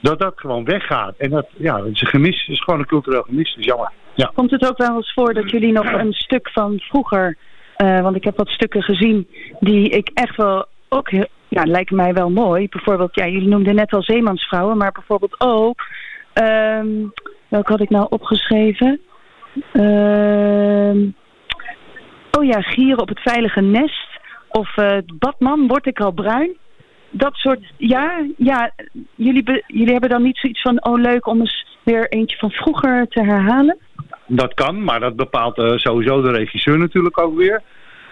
dat dat gewoon weggaat. En dat, ja, het is een gemis, het is gewoon een cultureel gemis. Dat is jammer. Ja. Komt het ook wel eens voor dat jullie nog een stuk van vroeger Eh, want ik heb wat stukken gezien die ik echt wel ook heel, ja, lijken mij wel mooi. Bijvoorbeeld, ja, jullie noemden net al zeemansvrouwen, maar bijvoorbeeld ook, ehm welke had ik nou opgeschreven? Ehm oh ja, gieren op het veilige nest. Of eh Batman, word ik al bruin? Dat soort, ja, ja jullie, be- jullie hebben dan niet zoiets van, oh leuk om eens weer eentje van vroeger te herhalen? Dat kan, maar dat bepaalt eh, sowieso de regisseur natuurlijk ook weer.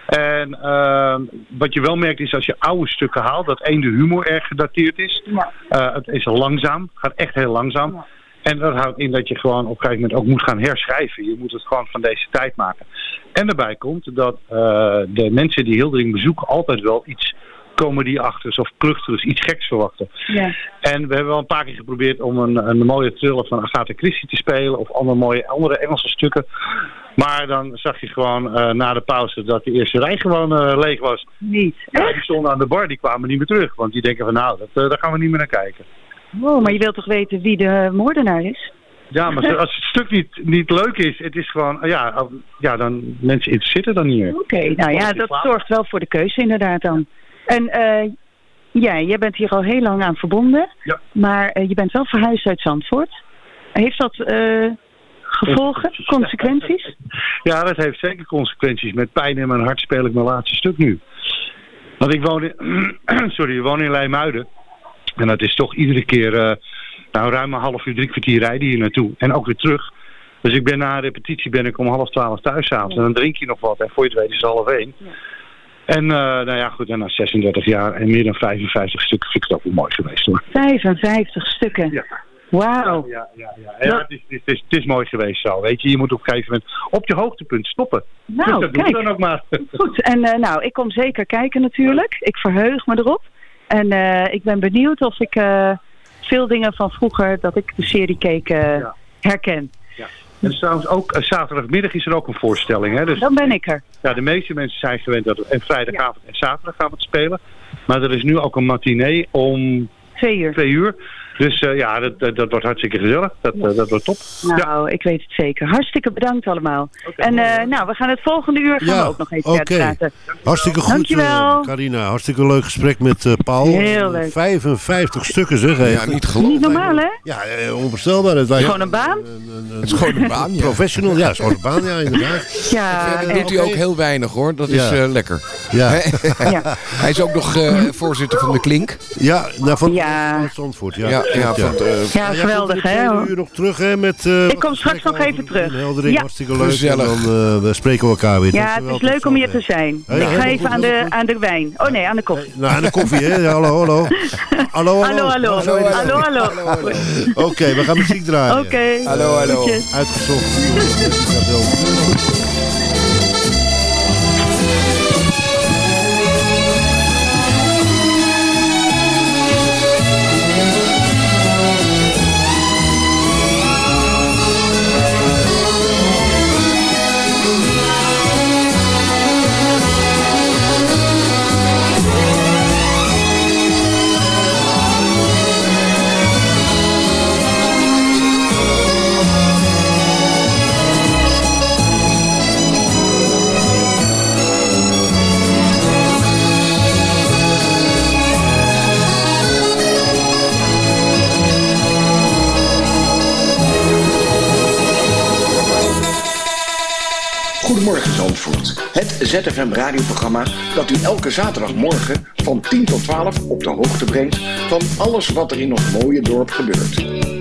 En ehm, wat je wel merkt is als je oude stukken haalt, dat één de humor erg gedateerd is. Eh, het is langzaam, het gaat echt heel langzaam. En dat houdt in dat je gewoon op een gegeven moment ook moet gaan herschrijven. Je moet het gewoon van deze tijd maken. En daarbij komt dat eh, de mensen die Hildering bezoeken altijd wel iets comedy-achtigs of kluchtigs, iets geks verwachten. Ja. En we hebben wel een paar keer geprobeerd om een, een mooie thriller van Agatha Christie te spelen. Of andere mooie andere Engelse stukken. Maar dan zag je gewoon eh, na de pauze dat de eerste rij gewoon eh, leeg was. Niet? Ja, die stonden aan de bar, die kwamen niet meer terug. Want die denken van nou, dat, daar gaan we niet meer naar kijken. Oh, maar je wilt toch weten wie de moordenaar is? Ja, maar als het stuk niet, niet leuk is, het is gewoon, ja, eh, ja dan mensen het dan niet meer. Oké, nou ja, dat zorgt wel voor de keuze inderdaad dan. En jij, jij bent hier al heel lang aan verbonden, Ja. maar eh, je bent wel verhuisd uit Zandvoort. Heeft dat eh, gevolgen, consequenties? Ja, dat heeft zeker consequenties. Met pijn in mijn hart speel ik mijn laatste stuk nu. Want ik woon in, sorry, ik woon in Leimuiden. En dat is toch iedere keer eh, nou, ruim een half uur, drie kwartier rijden hier naartoe. En ook weer terug. Dus ik ben na een repetitie ben ik om half twaalf thuis s'avonds. En dan drink je nog wat. En voor je het weet is het half één. En eh, nou ja, goed, en na 36 jaar en meer dan 55 stukken vind ik het ook wel mooi geweest hoor. 55 stukken. Ja. Wauw. Ja, ja, ja. ja het, is, het, is, het is mooi geweest zo. Weet je, je moet op een gegeven moment op je hoogtepunt stoppen. Nou, dus dat kijk. ik dan ook maar. Goed, en eh, nou, ik kom zeker kijken natuurlijk. Ik verheug me erop. En eh, ik ben benieuwd of ik eh, veel dingen van vroeger, dat ik de serie keek, eh, herken. Ja. En trouwens ook zaterdagmiddag is er ook een voorstelling. Hè? Dus, Dan ben ik er. ja, de meeste mensen zijn gewend dat we en vrijdagavond en zaterdag gaan we het spelen. Maar er is nu ook een matinee om twee uur. Twee uur. Dus eh, ja, dat, dat, dat wordt hartstikke gezellig. Dat, eh, dat wordt top. Nou, ik weet het zeker. Hartstikke bedankt allemaal. en eh, nou, we gaan het volgende uur gaan Ja, we ook nog even verder praten. Hartstikke goed, Dankjewel. Carina. Hartstikke leuk gesprek met eh, Paul. Heel leuk. 55 stukken zeg. Ja, niet Niet normaal, hè? Ja, onvoorstelbaar. Het lijkt- Gewoon een baan? Het is gewoon een baan. Professional, ja, het is gewoon een baan, ja, inderdaad. Ja, Verder doet hij ook heel weinig hoor. Dat is eh, lekker. Ja. Ja. Hij is ook nog eh, voorzitter van de Klink. Ja, nou, van, Ja. Zandvoort. Ja, Ja, ja, van eh, Ja, geweldig, hè? Uur nog terug, hè, met... eh, Ik kom straks nog even terug. Heldering, Ja. hartstikke leuk. Gezellig. En dan eh, we spreken we elkaar weer. Ja, het is leuk om hier te zijn. Ja, ja, ik ga even goed, aan de, aan de wijn. Oh nee, aan de koffie. Nou, aan de koffie, hè? Ja, hallo, hallo. Hallo, Hallo, hallo. Hallo, hallo. Oké, we gaan muziek draaien. Oké. Hallo, hallo. Uitgezocht. Het ZFM radioprogramma dat u elke zaterdagmorgen van 10 tot 12 op de hoogte brengt van alles wat er in ons mooie dorp gebeurt.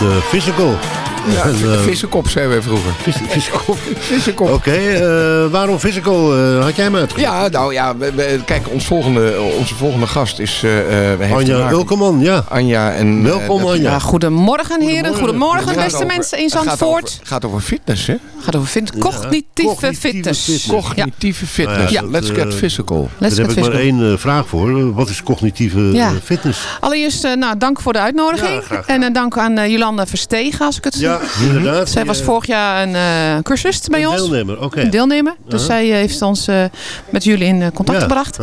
Vroeger. Met eh, Physical. Ja, En, eh, vissenkop zeiden wij vroeger. Vissenkop. vissenkop. Oké, eh, waarom Physical? Eh, had jij hem? Ja, nou ja, we- we- kijk, ons volgende, onze volgende gast is... eh, eh, te Anja Wilkeman, ja. Anja en... Welkom, Anja. Ja, goedemorgen heren, goedemorgen beste over- mensen in Zandvoort. Het gaat over fitness, hè? Het gaat over fit- cognitieve, fitness. Cognitieve fitness. Ja. Let's get physical. Let's Daar heb ik maar één vraag voor. Wat is cognitieve Ja. fitness? Allereerst, eh, nou, dank voor de uitnodiging. en een dank aan eh, Jolanda Verstegen, als ik het Ja, inderdaad. Zij was Die, vorig jaar een eh, cursist bij ons. deelnemer, oké. Deelnemer. Dus zij heeft ons eh, met jullie in eh, contact Ja, gebracht.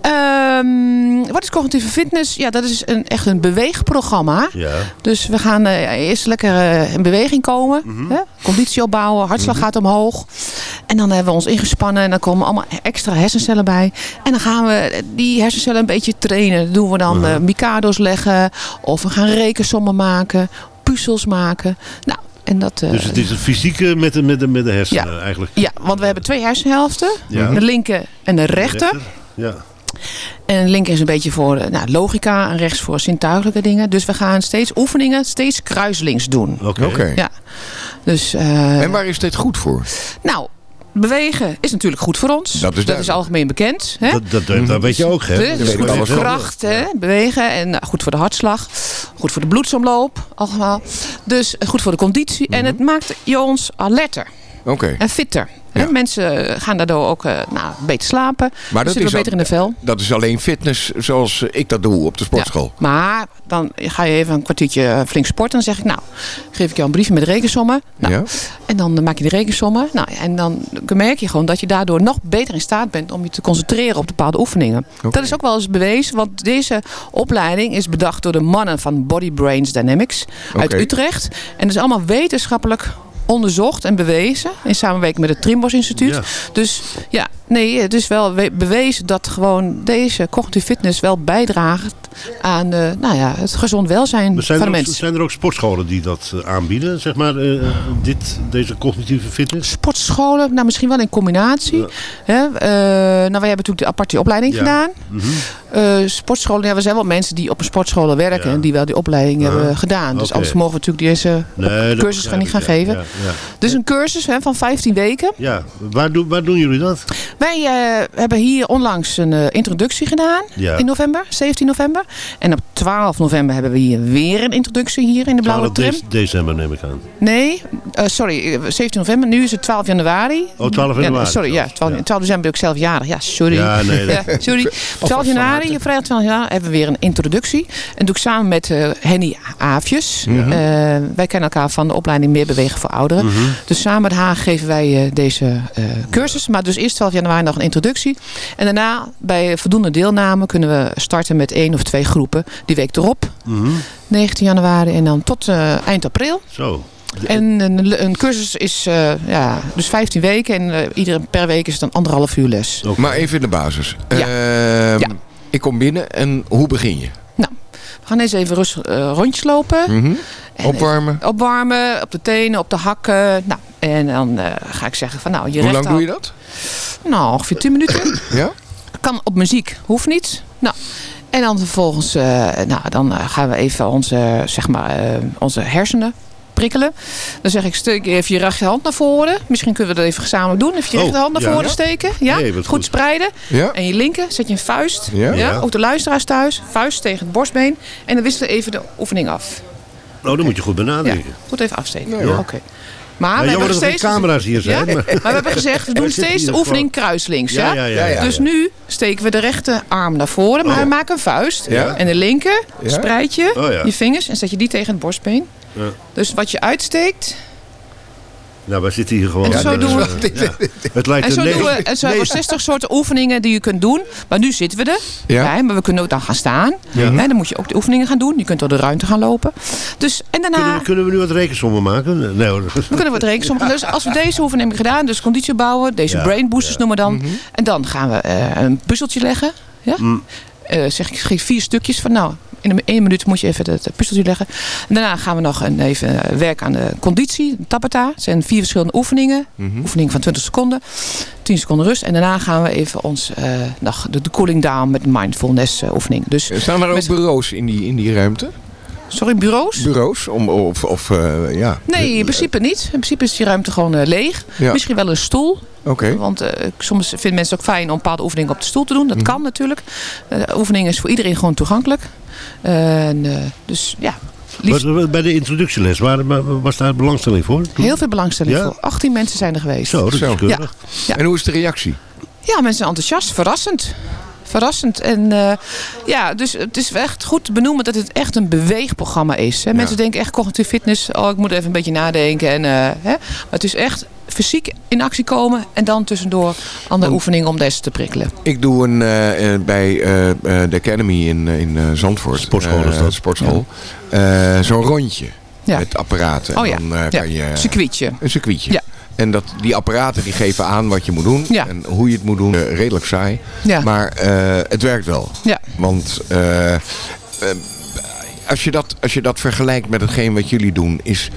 Ehm, wat is cognitieve fitness? Ja, dat is een, echt een beweegprogramma. Ja. Dus we gaan eh, eerst lekker eh, in beweging komen. Mhm. hè? Conditie opbouwen, hartslag gaat omhoog. En dan hebben we ons ingespannen en dan komen allemaal extra hersencellen bij. En dan gaan we die hersencellen een beetje trainen. Dat doen we dan Mhm. eh, Mikado's leggen. Of we gaan rekensommen maken. Puzzels maken. Nou, en dat... eh, Dus het is een fysieke met de, met de, met de hersenen eigenlijk. ja, want we hebben twee hersenhelften. Ja. De linker en de rechter. Ja. En linker is een beetje voor eh, nou, logica en rechts voor zintuigelijke dingen. Dus we gaan steeds oefeningen, steeds kruislinks doen. Oké. Ja. Dus, eh, En waar is dit goed voor? nou, bewegen is natuurlijk goed voor ons. Dat is duidelijk. algemeen bekend. Hè? Dat, dat, dat, dat weet je ook, hè? Dus Dat is goed voor de kracht, hè? bewegen en nou, goed voor de hartslag. Goed voor de bloedsomloop, allemaal. Dus eh, goed voor de conditie. En het maakt je ons alerter en fitter. Mensen gaan daardoor ook eh, nou, beter slapen. Maar dat zitten is, beter in de vel. dat is alleen fitness zoals ik dat doe op de sportschool. Maar dan ga je even een kwartiertje eh, flink sporten. Dan zeg ik, nou, geef ik jou een briefje met rekensommen. Nou, Ja. En dan eh, maak je de rekensommen. Nou, en dan merk je gewoon dat je daardoor nog beter in staat bent om je te concentreren op bepaalde oefeningen. Dat is ook wel eens bewezen, want deze opleiding is bedacht door de mannen van Body Brains Dynamics uit. Utrecht. En dat is allemaal wetenschappelijk onderzocht en bewezen in samenwerking met het Trimbos Instituut. Ja. Dus ja, nee, het is wel we- bewezen dat gewoon deze cognitieve fitness wel bijdraagt aan eh, nou ja, het gezond welzijn van de ook, mens. zijn er ook sportscholen die dat eh, aanbieden, zeg maar, eh, dit, deze cognitieve fitness? Sportscholen, nou misschien wel in combinatie. Hè? nou, wij hebben natuurlijk de aparte opleiding gedaan. Mhm. Sportscholen, ja, we zijn wel mensen die op een sportscholen werken en die wel die opleiding hebben gedaan. Dus oké. anders mogen we natuurlijk deze Nee, cursus gaan niet gaan geven. Dus een cursus hè, van 15 weken. Ja, waar, doen waar doen jullie dat? Wij hebben hier onlangs een introductie gedaan Ja. in november, 17 november. En op 12 november hebben we hier weer een introductie hier in de Blauwe 12 Tram. de- december neem ik aan. Nee, eh, sorry, eh, 17 november. Nu is het 12 januari. Oh, 12 Ja, januari sorry, ja 12, 12 december ben ik zelf jarig. Ja, sorry. Ja, nee, dat- sorry. 12 januari vrijdag 20 januari, hebben we weer een introductie. En doe ik samen met eh, Henny Aafjes. Mhm. Eh, wij kennen elkaar van de opleiding Meer Bewegen voor Ouderen. Mhm. Dus samen met haar geven wij eh, deze eh, cursus. Maar dus eerst 12 januari nog een introductie. En daarna, bij voldoende deelname, kunnen we starten met één of twee groepen. Die week erop, Mhm. 19 januari en dan tot eh, eind april. Zo. En een, een cursus is eh, ja, dus 15 weken en eh, iedere per week is het een anderhalf uur les. Maar even in de basis. Ja. Ehm, Ja. Ik kom binnen en hoe begin je? We gaan eens even rustig eh, rondjes lopen. Mhm. En Opwarmen? even Opwarmen, op de tenen, op de hakken. Nou, en dan eh, ga ik zeggen van nou, je Hoe lang doe je dat? Nou, ongeveer 10 minuten. Ja? Kan op muziek, hoeft niet. Nou, en dan vervolgens eh, nou, dan eh, gaan we even onze, zeg maar, eh, onze hersenen prikkelen. Dan zeg ik, steek even je rechterhand naar voren. Misschien kunnen we dat even gezamenlijk doen. Even je Oh, rechterhand naar ja. voren Ja. steken. Ja? Nee, goed. goed. spreiden. Ja. En je linker zet je een vuist. Ja. Ja. Ook de luisteraars thuis. Vuist tegen het borstbeen. En dan wisselen we even de oefening af. Nou, dan moet je goed Ja, benadrukken. goed even afsteken. Nee, hoor. Maar Ja, we hebben steeds... camera's hier zijn, maar- maar... we hebben gezegd, we doen steeds de oefening kruislinks. Ja. Dus nu steken we de rechterarm naar voren, maar Oh. we maken een vuist. En de linker spreid je Oh, je vingers en zet je die tegen het borstbeen. Dus wat je uitsteekt, Nou, wij zitten hier gewoon... En zo doen we-. Het lijkt en zo een doen we, en zo nee- hebben we 60 soorten oefeningen die je kunt doen. Maar nu zitten we er. Ja. bij, maar we kunnen ook dan gaan staan. Ja. Hè, dan moet je ook de oefeningen gaan doen. Je kunt door de ruimte gaan lopen. Dus, en daarna... Kunnen we, kunnen we nu wat rekensommen maken? Nee hoor. We kunnen wat rekenen. Sommige- Dus als we deze oefening hebben gedaan, dus conditie bouwen, deze Ja, brain boosters noemen we dan. En dan gaan we eh, een puzzeltje leggen. Ja? Mm. Eh, zeg ik, geef vier stukjes van nou, in een, één minuut moet je even het puzzeltje leggen. En daarna gaan we nog een, even eh, werken aan de conditie, tabata. Het zijn vier verschillende oefeningen. Mhm. Oefening van 20 seconden, 10 seconden rust. En daarna gaan we even ons, eh, nog de, de cooling down met mindfulness eh, oefening. Dus, Staan er ook bureaus in die, in die ruimte? Sorry, bureaus? Bureaus? Om, of, of eh, ja. Nee, in principe niet. In principe is die ruimte gewoon eh, leeg. Ja. Misschien wel een stoel. Oké. Want eh, soms vinden mensen het ook fijn om bepaalde oefeningen op de stoel te doen. Mhm. Dat kan natuurlijk. Eh oefening is voor iedereen gewoon toegankelijk. En, eh, dus ja, liefst Bij de introductieles, waar, was daar belangstelling voor? Toen? heel veel belangstelling Ja? voor. 18 mensen zijn er geweest. Zo, dat is keurig. Ja. En hoe is de reactie? Ja, mensen zijn enthousiast. Verrassend. Verrassend. En eh, ja, dus het is echt goed te benoemen dat het echt een beweegprogramma is. Hè. Mensen denken echt cognitieve fitness. Oh, ik moet even een beetje nadenken. En, eh, hè. Maar het is echt fysiek in actie komen. En dan tussendoor andere oefeningen om deze te prikkelen. Ik doe een, eh, bij de Academy in, in eh, Zandvoort. Sportschool is eh, dat. Sportschool. Zo'n rondje Ja. met apparaten. Oh ja. Dan eh, Ja. kan je... Circuitje. Een circuitje. Ja. En dat, die apparaten die geven aan wat je moet doen. Ja. En hoe je het moet doen. Eh, redelijk saai. Ja. Maar eh, het werkt wel. Ja. Want eh, als, je dat, als je dat vergelijkt met hetgeen wat jullie doen. Is,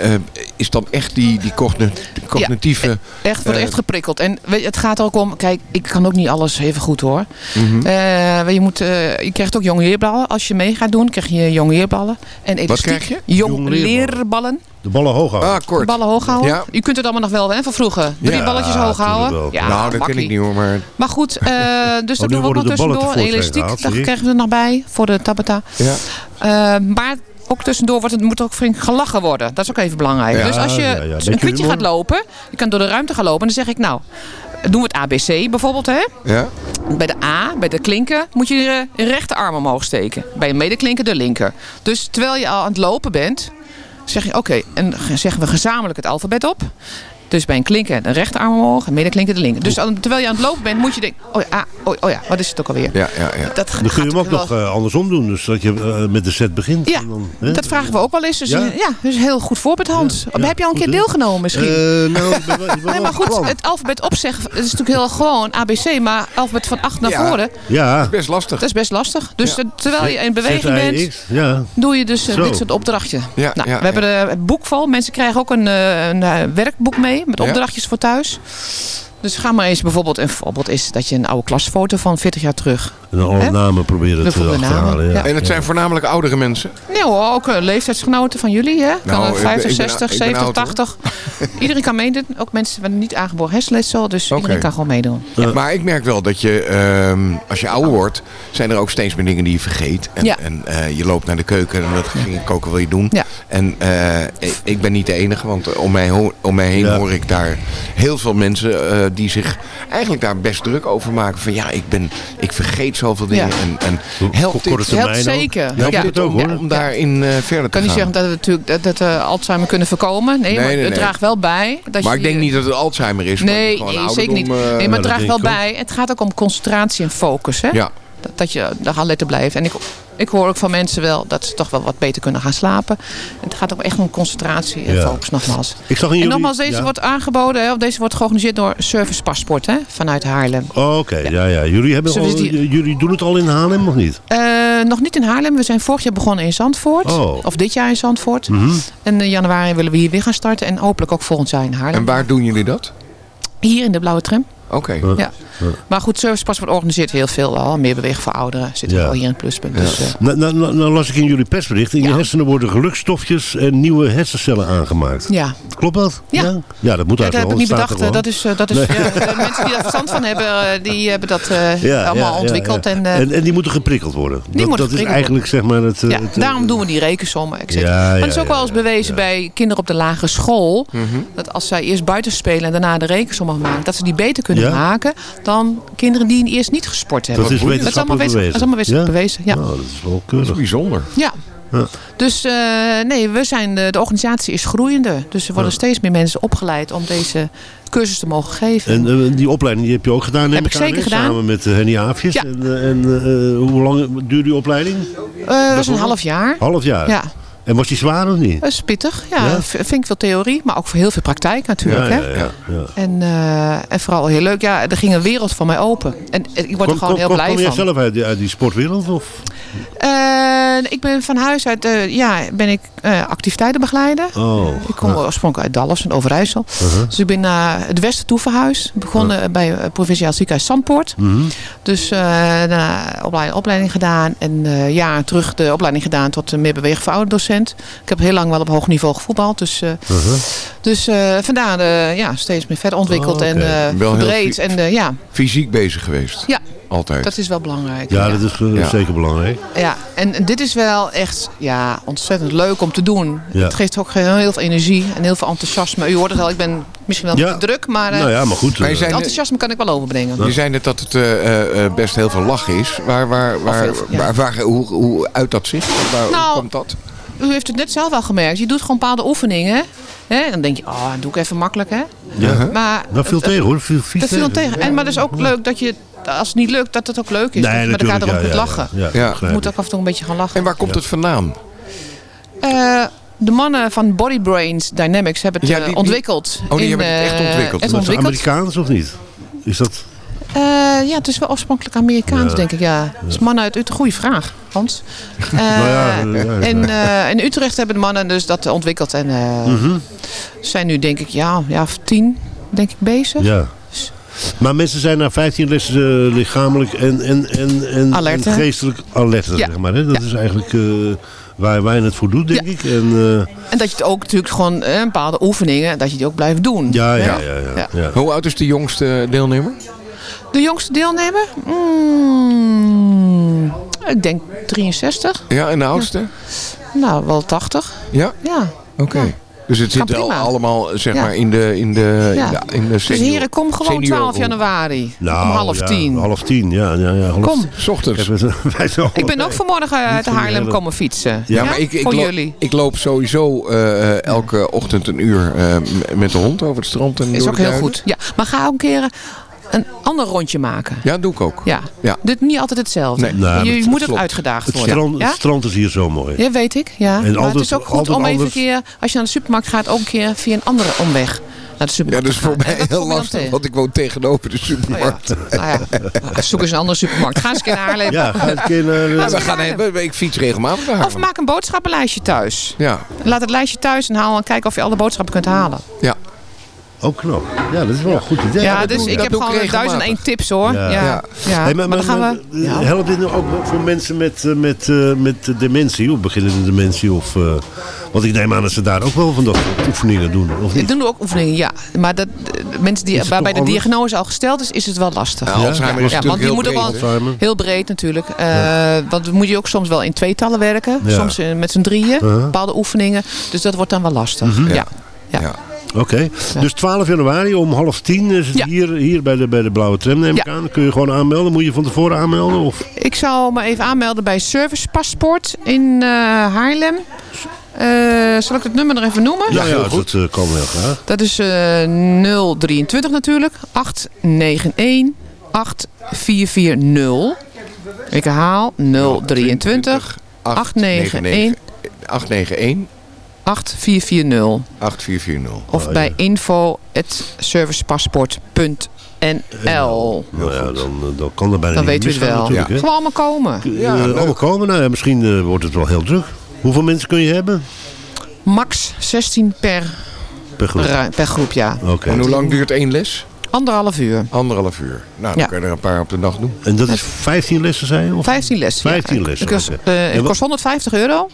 eh, is dan echt die, die cogni- cognitieve... Echt, wordt eh, echt geprikkeld. En weet het gaat ook om, kijk, ik kan ook niet alles even goed hoor. Mhm. Eh, je, moet, eh, je krijgt ook jonge leerballen. Als je mee gaat doen, krijg je jonge leerballen. En elastiek. krijg je? Jong leerballen. leerballen. De ballen hoog houden. Ah, kort. Ballen hoog houden. Ja. Je kunt het allemaal nog wel, hè, van vroeger. Drie Ja, balletjes hoog houden. Ja, nou, dat ken ik niet hoor. Maar Maar goed, eh, dus dat nu doen we ook nog de tussendoor. Elastiek, daar krijgen we er nog bij voor de tabata. ja. Eh, maar ook tussendoor wordt het, moet ook flink gelachen worden. Dat is ook even belangrijk. Ja, dus als je ja, ja. Beetje een humor. gaat lopen, je kan door de ruimte gaan lopen. En dan zeg ik, nou, doen we het ABC bijvoorbeeld. Hè? ja. Bij de A, bij de klinker, moet je de rechterarm omhoog steken. Bij een medeklinker de linker. Dus terwijl je al aan het lopen bent, zeg je oké, en zeggen we gezamenlijk het alfabet op. Dus bij een klinker de rechterarm omhoog, een medeklinker de linker. Dus terwijl je aan het lopen bent, moet je denken, oh ja, ah, oh, oh ja wat is het ook alweer? Ja, ja, ja. Dat Dan kun je hem ook nog eh, andersom doen. Dus dat je eh, met de set begint. Ja, en dan, hè? dat vragen we ook wel eens. Dus Ja? ja, ja dus heel goed voorbeeld, Hans. Ja, Heb je al een keer deelgenomen misschien? Eh, nou, ik ben wel, ik ben nee, maar goed, plan. het alfabet opzeggen, het is natuurlijk heel gewoon ABC, maar alfabet van 8 naar Ja. voren, Ja. Best lastig. dat is best lastig. Dus Ja. eh, terwijl je in beweging bent, doe je dus eh, dit soort opdrachtje. Ja, nou, ja, we hebben een boek vol. Mensen krijgen ook een, eh, een eh, werkboek mee met opdrachtjes voor thuis. Dus ga maar eens bijvoorbeeld, een voorbeeld is dat je een oude klasfoto van 40 jaar terug. En dan alle Hè? namen proberen te achterhalen. Ja. ja. En het zijn voornamelijk oudere mensen. Nee hoor, ook eh, leeftijdsgenoten van jullie. Hè? Kan Nou, een ik ben- 50, ik ben- 60, ik ben 70, oud, hoor. 80. Iedereen kan meedoen. Ook mensen met een niet aangeboren hersenletsel. Dus iedereen kan gewoon meedoen. Maar ik merk wel dat je, ehm, als je ouder wordt, zijn er ook steeds meer dingen die je vergeet. En, Ja. en eh, je loopt naar de keuken en dat ging koken wil je doen. Ja. En eh, ik, ben niet de enige, want om mij, ho- om mij heen Ja. hoor ik daar heel veel mensen eh, die zich eigenlijk daar best druk over maken. Van ja, ik, ben, ik vergeet zoveel dingen. Ja. En, en helpt dit, termijn Helpt ook? zeker. Helpt Ja. dit om, Ja. om daarin eh, verder Ik te kan niet gaan? zeggen dat we natuurlijk dat, dat Alzheimer kunnen voorkomen. Nee, Nee, maar nee, het nee. draagt wel bij. Dat maar je ik denk niet dat het Alzheimer is. maar Nee, nee, zeker niet. ouderdom, eh, Nee, maar het draagt wel ook. bij. Het gaat ook om concentratie en focus. Hè? Ja. Dat, dat je daar gaan letten blijft. En ik, ik hoor ook van mensen wel dat ze toch wel wat beter kunnen gaan slapen. En het gaat ook echt om concentratie en Ja. focus nogmaals. Ik zag in en jullie- nogmaals, deze ja. wordt aangeboden, hè, of deze wordt georganiseerd door Service Paspoort hè, vanuit Haarlem. Oh, Oké, ja. ja, Jullie, hebben al, die- jullie doen het al in Haarlem of niet? Eh, nog niet in Haarlem. We zijn vorig jaar begonnen in Zandvoort. Oh. Of dit jaar in Zandvoort. Mhm. En in januari willen we hier weer gaan starten. En hopelijk ook volgend jaar in Haarlem. En waar doen jullie dat? Hier in de blauwe tram. Oké. Ja. Maar goed, Service Paspoort organiseert heel veel al. Meer bewegen voor ouderen. Zit Ja. wel hier in het pluspunt. Dus, eh, Nou, nou, nou, nou las ik in jullie persbericht. In je hersenen worden gelukstofjes en nieuwe hersencellen aangemaakt. ja. Klopt dat? Ja. Ja, dat moet Ja, dat heb ik eigenlijk niet bedacht. Eh, Dat is, eh, dat is, Nee. ja, de mensen die daar verstand van hebben, die hebben dat Ja, allemaal ontwikkeld. ja. En, eh, en, en die moeten geprikkeld worden. dat moeten dat is geprikkeld eigenlijk zeg maar het... ja, het, daarom doen we die rekensommen. cetera. Ja, maar het is ook ja, wel eens bewezen bij kinderen op de lagere school. Dat als zij eerst buiten spelen en daarna de rekensommen maken. Dat ze die beter kunnen Ja? maken dan kinderen die eerst niet gesport hebben. Dat is allemaal wetenschappelijk wetenschap- bewezen. Dat is allemaal wetenschappelijk bewezen. Ja. Nou, dat is wel keurig. bijzonder. Ja. Ja. Dus eh, nee, we zijn, de, de organisatie is groeiende. Dus er worden Ja. steeds meer mensen opgeleid om deze cursus te mogen geven. En eh, die opleiding die heb je ook gedaan, Heb ik zeker gedaan. Samen met uh, Henny Aafjes. Ja. En, eh, en eh, hoe lang duurde die opleiding? Eh, dat is een half jaar. Half jaar? Ja. En was die zwaar of niet? Dat is pittig. Ja, Ja? vind ik veel theorie, maar ook voor heel veel praktijk natuurlijk. Ja, hè? ja, ja, ja. En, eh, en vooral heel leuk. Ja, er ging een wereld van mij open. En eh, ik word er Kom- gewoon kom- heel kom- blij Kom jij van. zelf uit die, uit die sportwereld? Of? Eh, ik ben van huis uit, eh, ja, ben ik eh, activiteitenbegeleider. Oh. Ik kom oorspronkelijk uit Dallas en Overijssel. Uh-huh. Dus ik ben naar het westen toe verhuisd. Begonnen bij Provinciaal Ziekenhuis Zandpoort. Mhm. Dus eh, daarna opleiding, opleiding gedaan. En eh jaar terug de opleiding gedaan tot meer bewegen voor docent. Ik heb heel lang wel op hoog niveau gevoetbald. Dus, eh, Uh-huh. dus eh, vandaar eh, ja, steeds meer verder ontwikkeld Oh, oké. en eh Wel heel verbreed. fi- En eh, ja, Fysiek bezig geweest. Ja. Altijd. dat is wel belangrijk. Ja, dat is Ja. zeker belangrijk. Ja, en dit is wel echt ja, ontzettend leuk om te doen. Ja. Het geeft ook heel, veel energie en heel veel enthousiasme. U hoort het al, ik ben misschien wel beetje druk, maar, eh, Nou ja, maar goed, Maar je zei het net- enthousiasme kan ik wel overbrengen. Je zei net dat het eh, eh, eh, best heel veel lach is. Waar, waar, waar, waar, waar- hoe, hoe uit dat zich? Waar, Nou, hoe komt dat? U heeft het net zelf al gemerkt. Je doet gewoon bepaalde oefeningen. Hè? Dan denk je, oh, doe ik even makkelijk. Hè? Ja. Maar Dat viel tegen hoor. Viel, viel Dat viel dan tegen. En, maar het is ook leuk dat je, als het niet lukt, dat het ook leuk is. Nee, dat je met elkaar ja, kunt ja, lachen. ja. Ja, Ja. begrijp Je moet ook af en toe een beetje gaan lachen. En waar komt het vandaan? Eh, de mannen van Body Brains Dynamics hebben het Ja, eh, die- die- ontwikkeld. Oh, die in, hebben het echt eh, ontwikkeld. dat ontwikkeld. Amerikaans of niet? Is dat... Eh, ja, het is wel oorspronkelijk Amerikaans, Ja. denk ik. Ja. Is mannen uit Utrecht. Goeie vraag, Hans. Eh, Nou ja, en eh, in Utrecht hebben de mannen dus dat ontwikkeld. En eh, Mhm. zijn nu, denk ik, ja, ja, of tien denk ik, bezig. Ja. Maar mensen zijn na 15 lessen eh, lichamelijk en, en, en, en, Alert, en geestelijk alerter, Ja. zeg maar. Hè? Dat Ja. is eigenlijk eh, waar wij het voor doen, denk ik. En, eh, En dat je het ook natuurlijk gewoon eh, bepaalde oefeningen, dat je die ook blijft doen. ja, ja, Hè? ja. ja, Ja. ja. Hoe oud is de jongste deelnemer? De jongste deelnemer? Mm, ik denk 63. Ja, en de oudste? Nou, wel 80. Ja? Ja. Oké. Dus het zit al prima. allemaal zeg Ja. maar in de, in de, Ja. in de, in de Dus heren, kom gewoon senior 12 groep. januari. Nou, om half ja, tien. half tien, ja. ja, ja half Kom. S ochtends. Ik ben ook vanmorgen uit Haarlem komen fietsen. Ja, maar ik, ik, Voor loop, ik loop sowieso eh, eh, elke ochtend een uur eh, met de hond over het strand. En Is door ook de heel goed. Ja, maar ga ook een keer een ander rondje maken. Ja, doe ik ook. Ja. Ja. Dit niet altijd hetzelfde. Nee. Nou, je moet ook uitgedaagd Het worden. strand, ja? het strand is hier zo mooi. Ja, weet ik. Ja. maar altijd- het is ook goed om even een anders. keer, als je naar de supermarkt gaat, ook een keer via een andere omweg naar de Ja, supermarkt dat is voor mij En heel lastig, want ik woon tegenover de Oh ja. supermarkt. Nou ja, zoek eens een andere supermarkt. Ga eens een keer naar Haarlem. Ja, ga een keer naar... Ja, we gaan heen, ik fiets regelmatig naar Of maak een boodschappenlijstje thuis. Ja, Laat het lijstje thuis en haal en kijk of je alle boodschappen kunt halen. ja. Ook knap. Ja, dat is wel een goed idee. Ja, dat dus doe- ik heb gewoon duizend één tips hoor. Ja. Ja. Ja. Ja. Hey, maar, dan gaan we... maar, Ja. Helpt dit nou ook voor mensen met, eh, met, eh, met dementie, of beginnende dementie? Of, eh, want ik neem aan dat ze daar ook wel van dat oefeningen doen, of We niet? doen ook oefeningen, ja. Maar dat, de mensen die, waarbij de diagnose al gesteld is, is het wel lastig. Ja, Alzheimer is want je heel moet ook breed, wel? Alzheimer. heel breed natuurlijk. Eh, Want dan moet je ook soms wel in tweetallen werken. Ja. Soms eh, met z'n drieën. Uh-huh. Bepaalde oefeningen. Dus dat wordt dan wel lastig. Mhm. ja. Ja. Ja. Oké, dus 12 januari om half tien is het hier, hier bij, de, bij de blauwe tram neem ik Ja. aan. Kun je gewoon aanmelden? Moet je van tevoren aanmelden? Of? Ik zal me even aanmelden bij Service Paspoort in eh, Haarlem. Eh, zal ik het nummer nog even noemen? Ja, ja, dat eh, kan wel graag. Dat is eh 023 natuurlijk. 891 8440. Ik herhaal 023 891 891 8440. 8440. Of bij info.servicepaspoort.nl. Nou ja, dan, eh, dan kan er bijna Dan niet weet u het wel. Gewoon allemaal komen. Eh, allemaal komen. Nou ja, misschien eh, wordt het wel heel druk. Hoeveel mensen kun je hebben? Max 16 per, Per groep? ru- per groep, ja. Oké. En hoe lang duurt één les? Anderhalf uur. Anderhalf uur. Nou, dan Ja. kan je er een paar op de dag doen. En dat is 15 lessen, zei je? Of? 15 lessen. 15 ja. lessen, Het kost, eh, het kost 150 euro.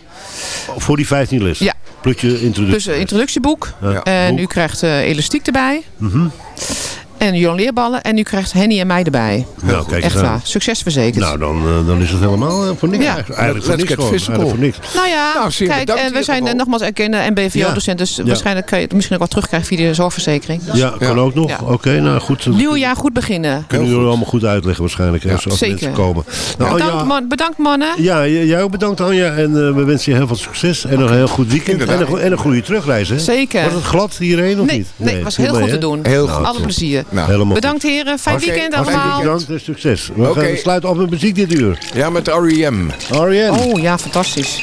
Voor die 15 lessen? Ja. Plus je introductie. Dus een introductieboek. En u krijgt eh, elastiek erbij. Mhm. En jongeerballen. En u krijgt Henny en mij erbij. Nou, kijk Echt waar. Succes verzekerd. Nou, dan, eh, dan is het helemaal eh, voor niks. Ja. Eigenlijk, voor niks get gewoon. physical. Eigenlijk voor niks. Nou ja, Nou, zeer kijk, bedankt en we zijn eh, geval. nogmaals erkende MBVO-docent. Dus Ja. waarschijnlijk kan je het misschien ook wat terugkrijgen via de zorgverzekering. Ja, kan ook nog. Ja. Oké, nou goed. Dat Nieuwe jaar goed beginnen. kunnen jullie allemaal goed uitleggen waarschijnlijk. hè, als zeker. mensen komen. Nou, bedankt, man, bedankt mannen. ja, jij ook bedankt Anja. En we wensen je heel veel succes. En nog een heel goed weekend. En een, go- en een goede terugreis. Hè? Zeker. Was het glad hierheen of Nee, niet? nee, was heel goed te doen. Heel goed. Alle plezier. Nou, Helemaal Bedankt heren. Fijn Oké, weekend allemaal. Bedankt en succes. We gaan sluiten af met muziek dit uur. Ja, met R.E.M. R.E.M. Oh ja, fantastisch.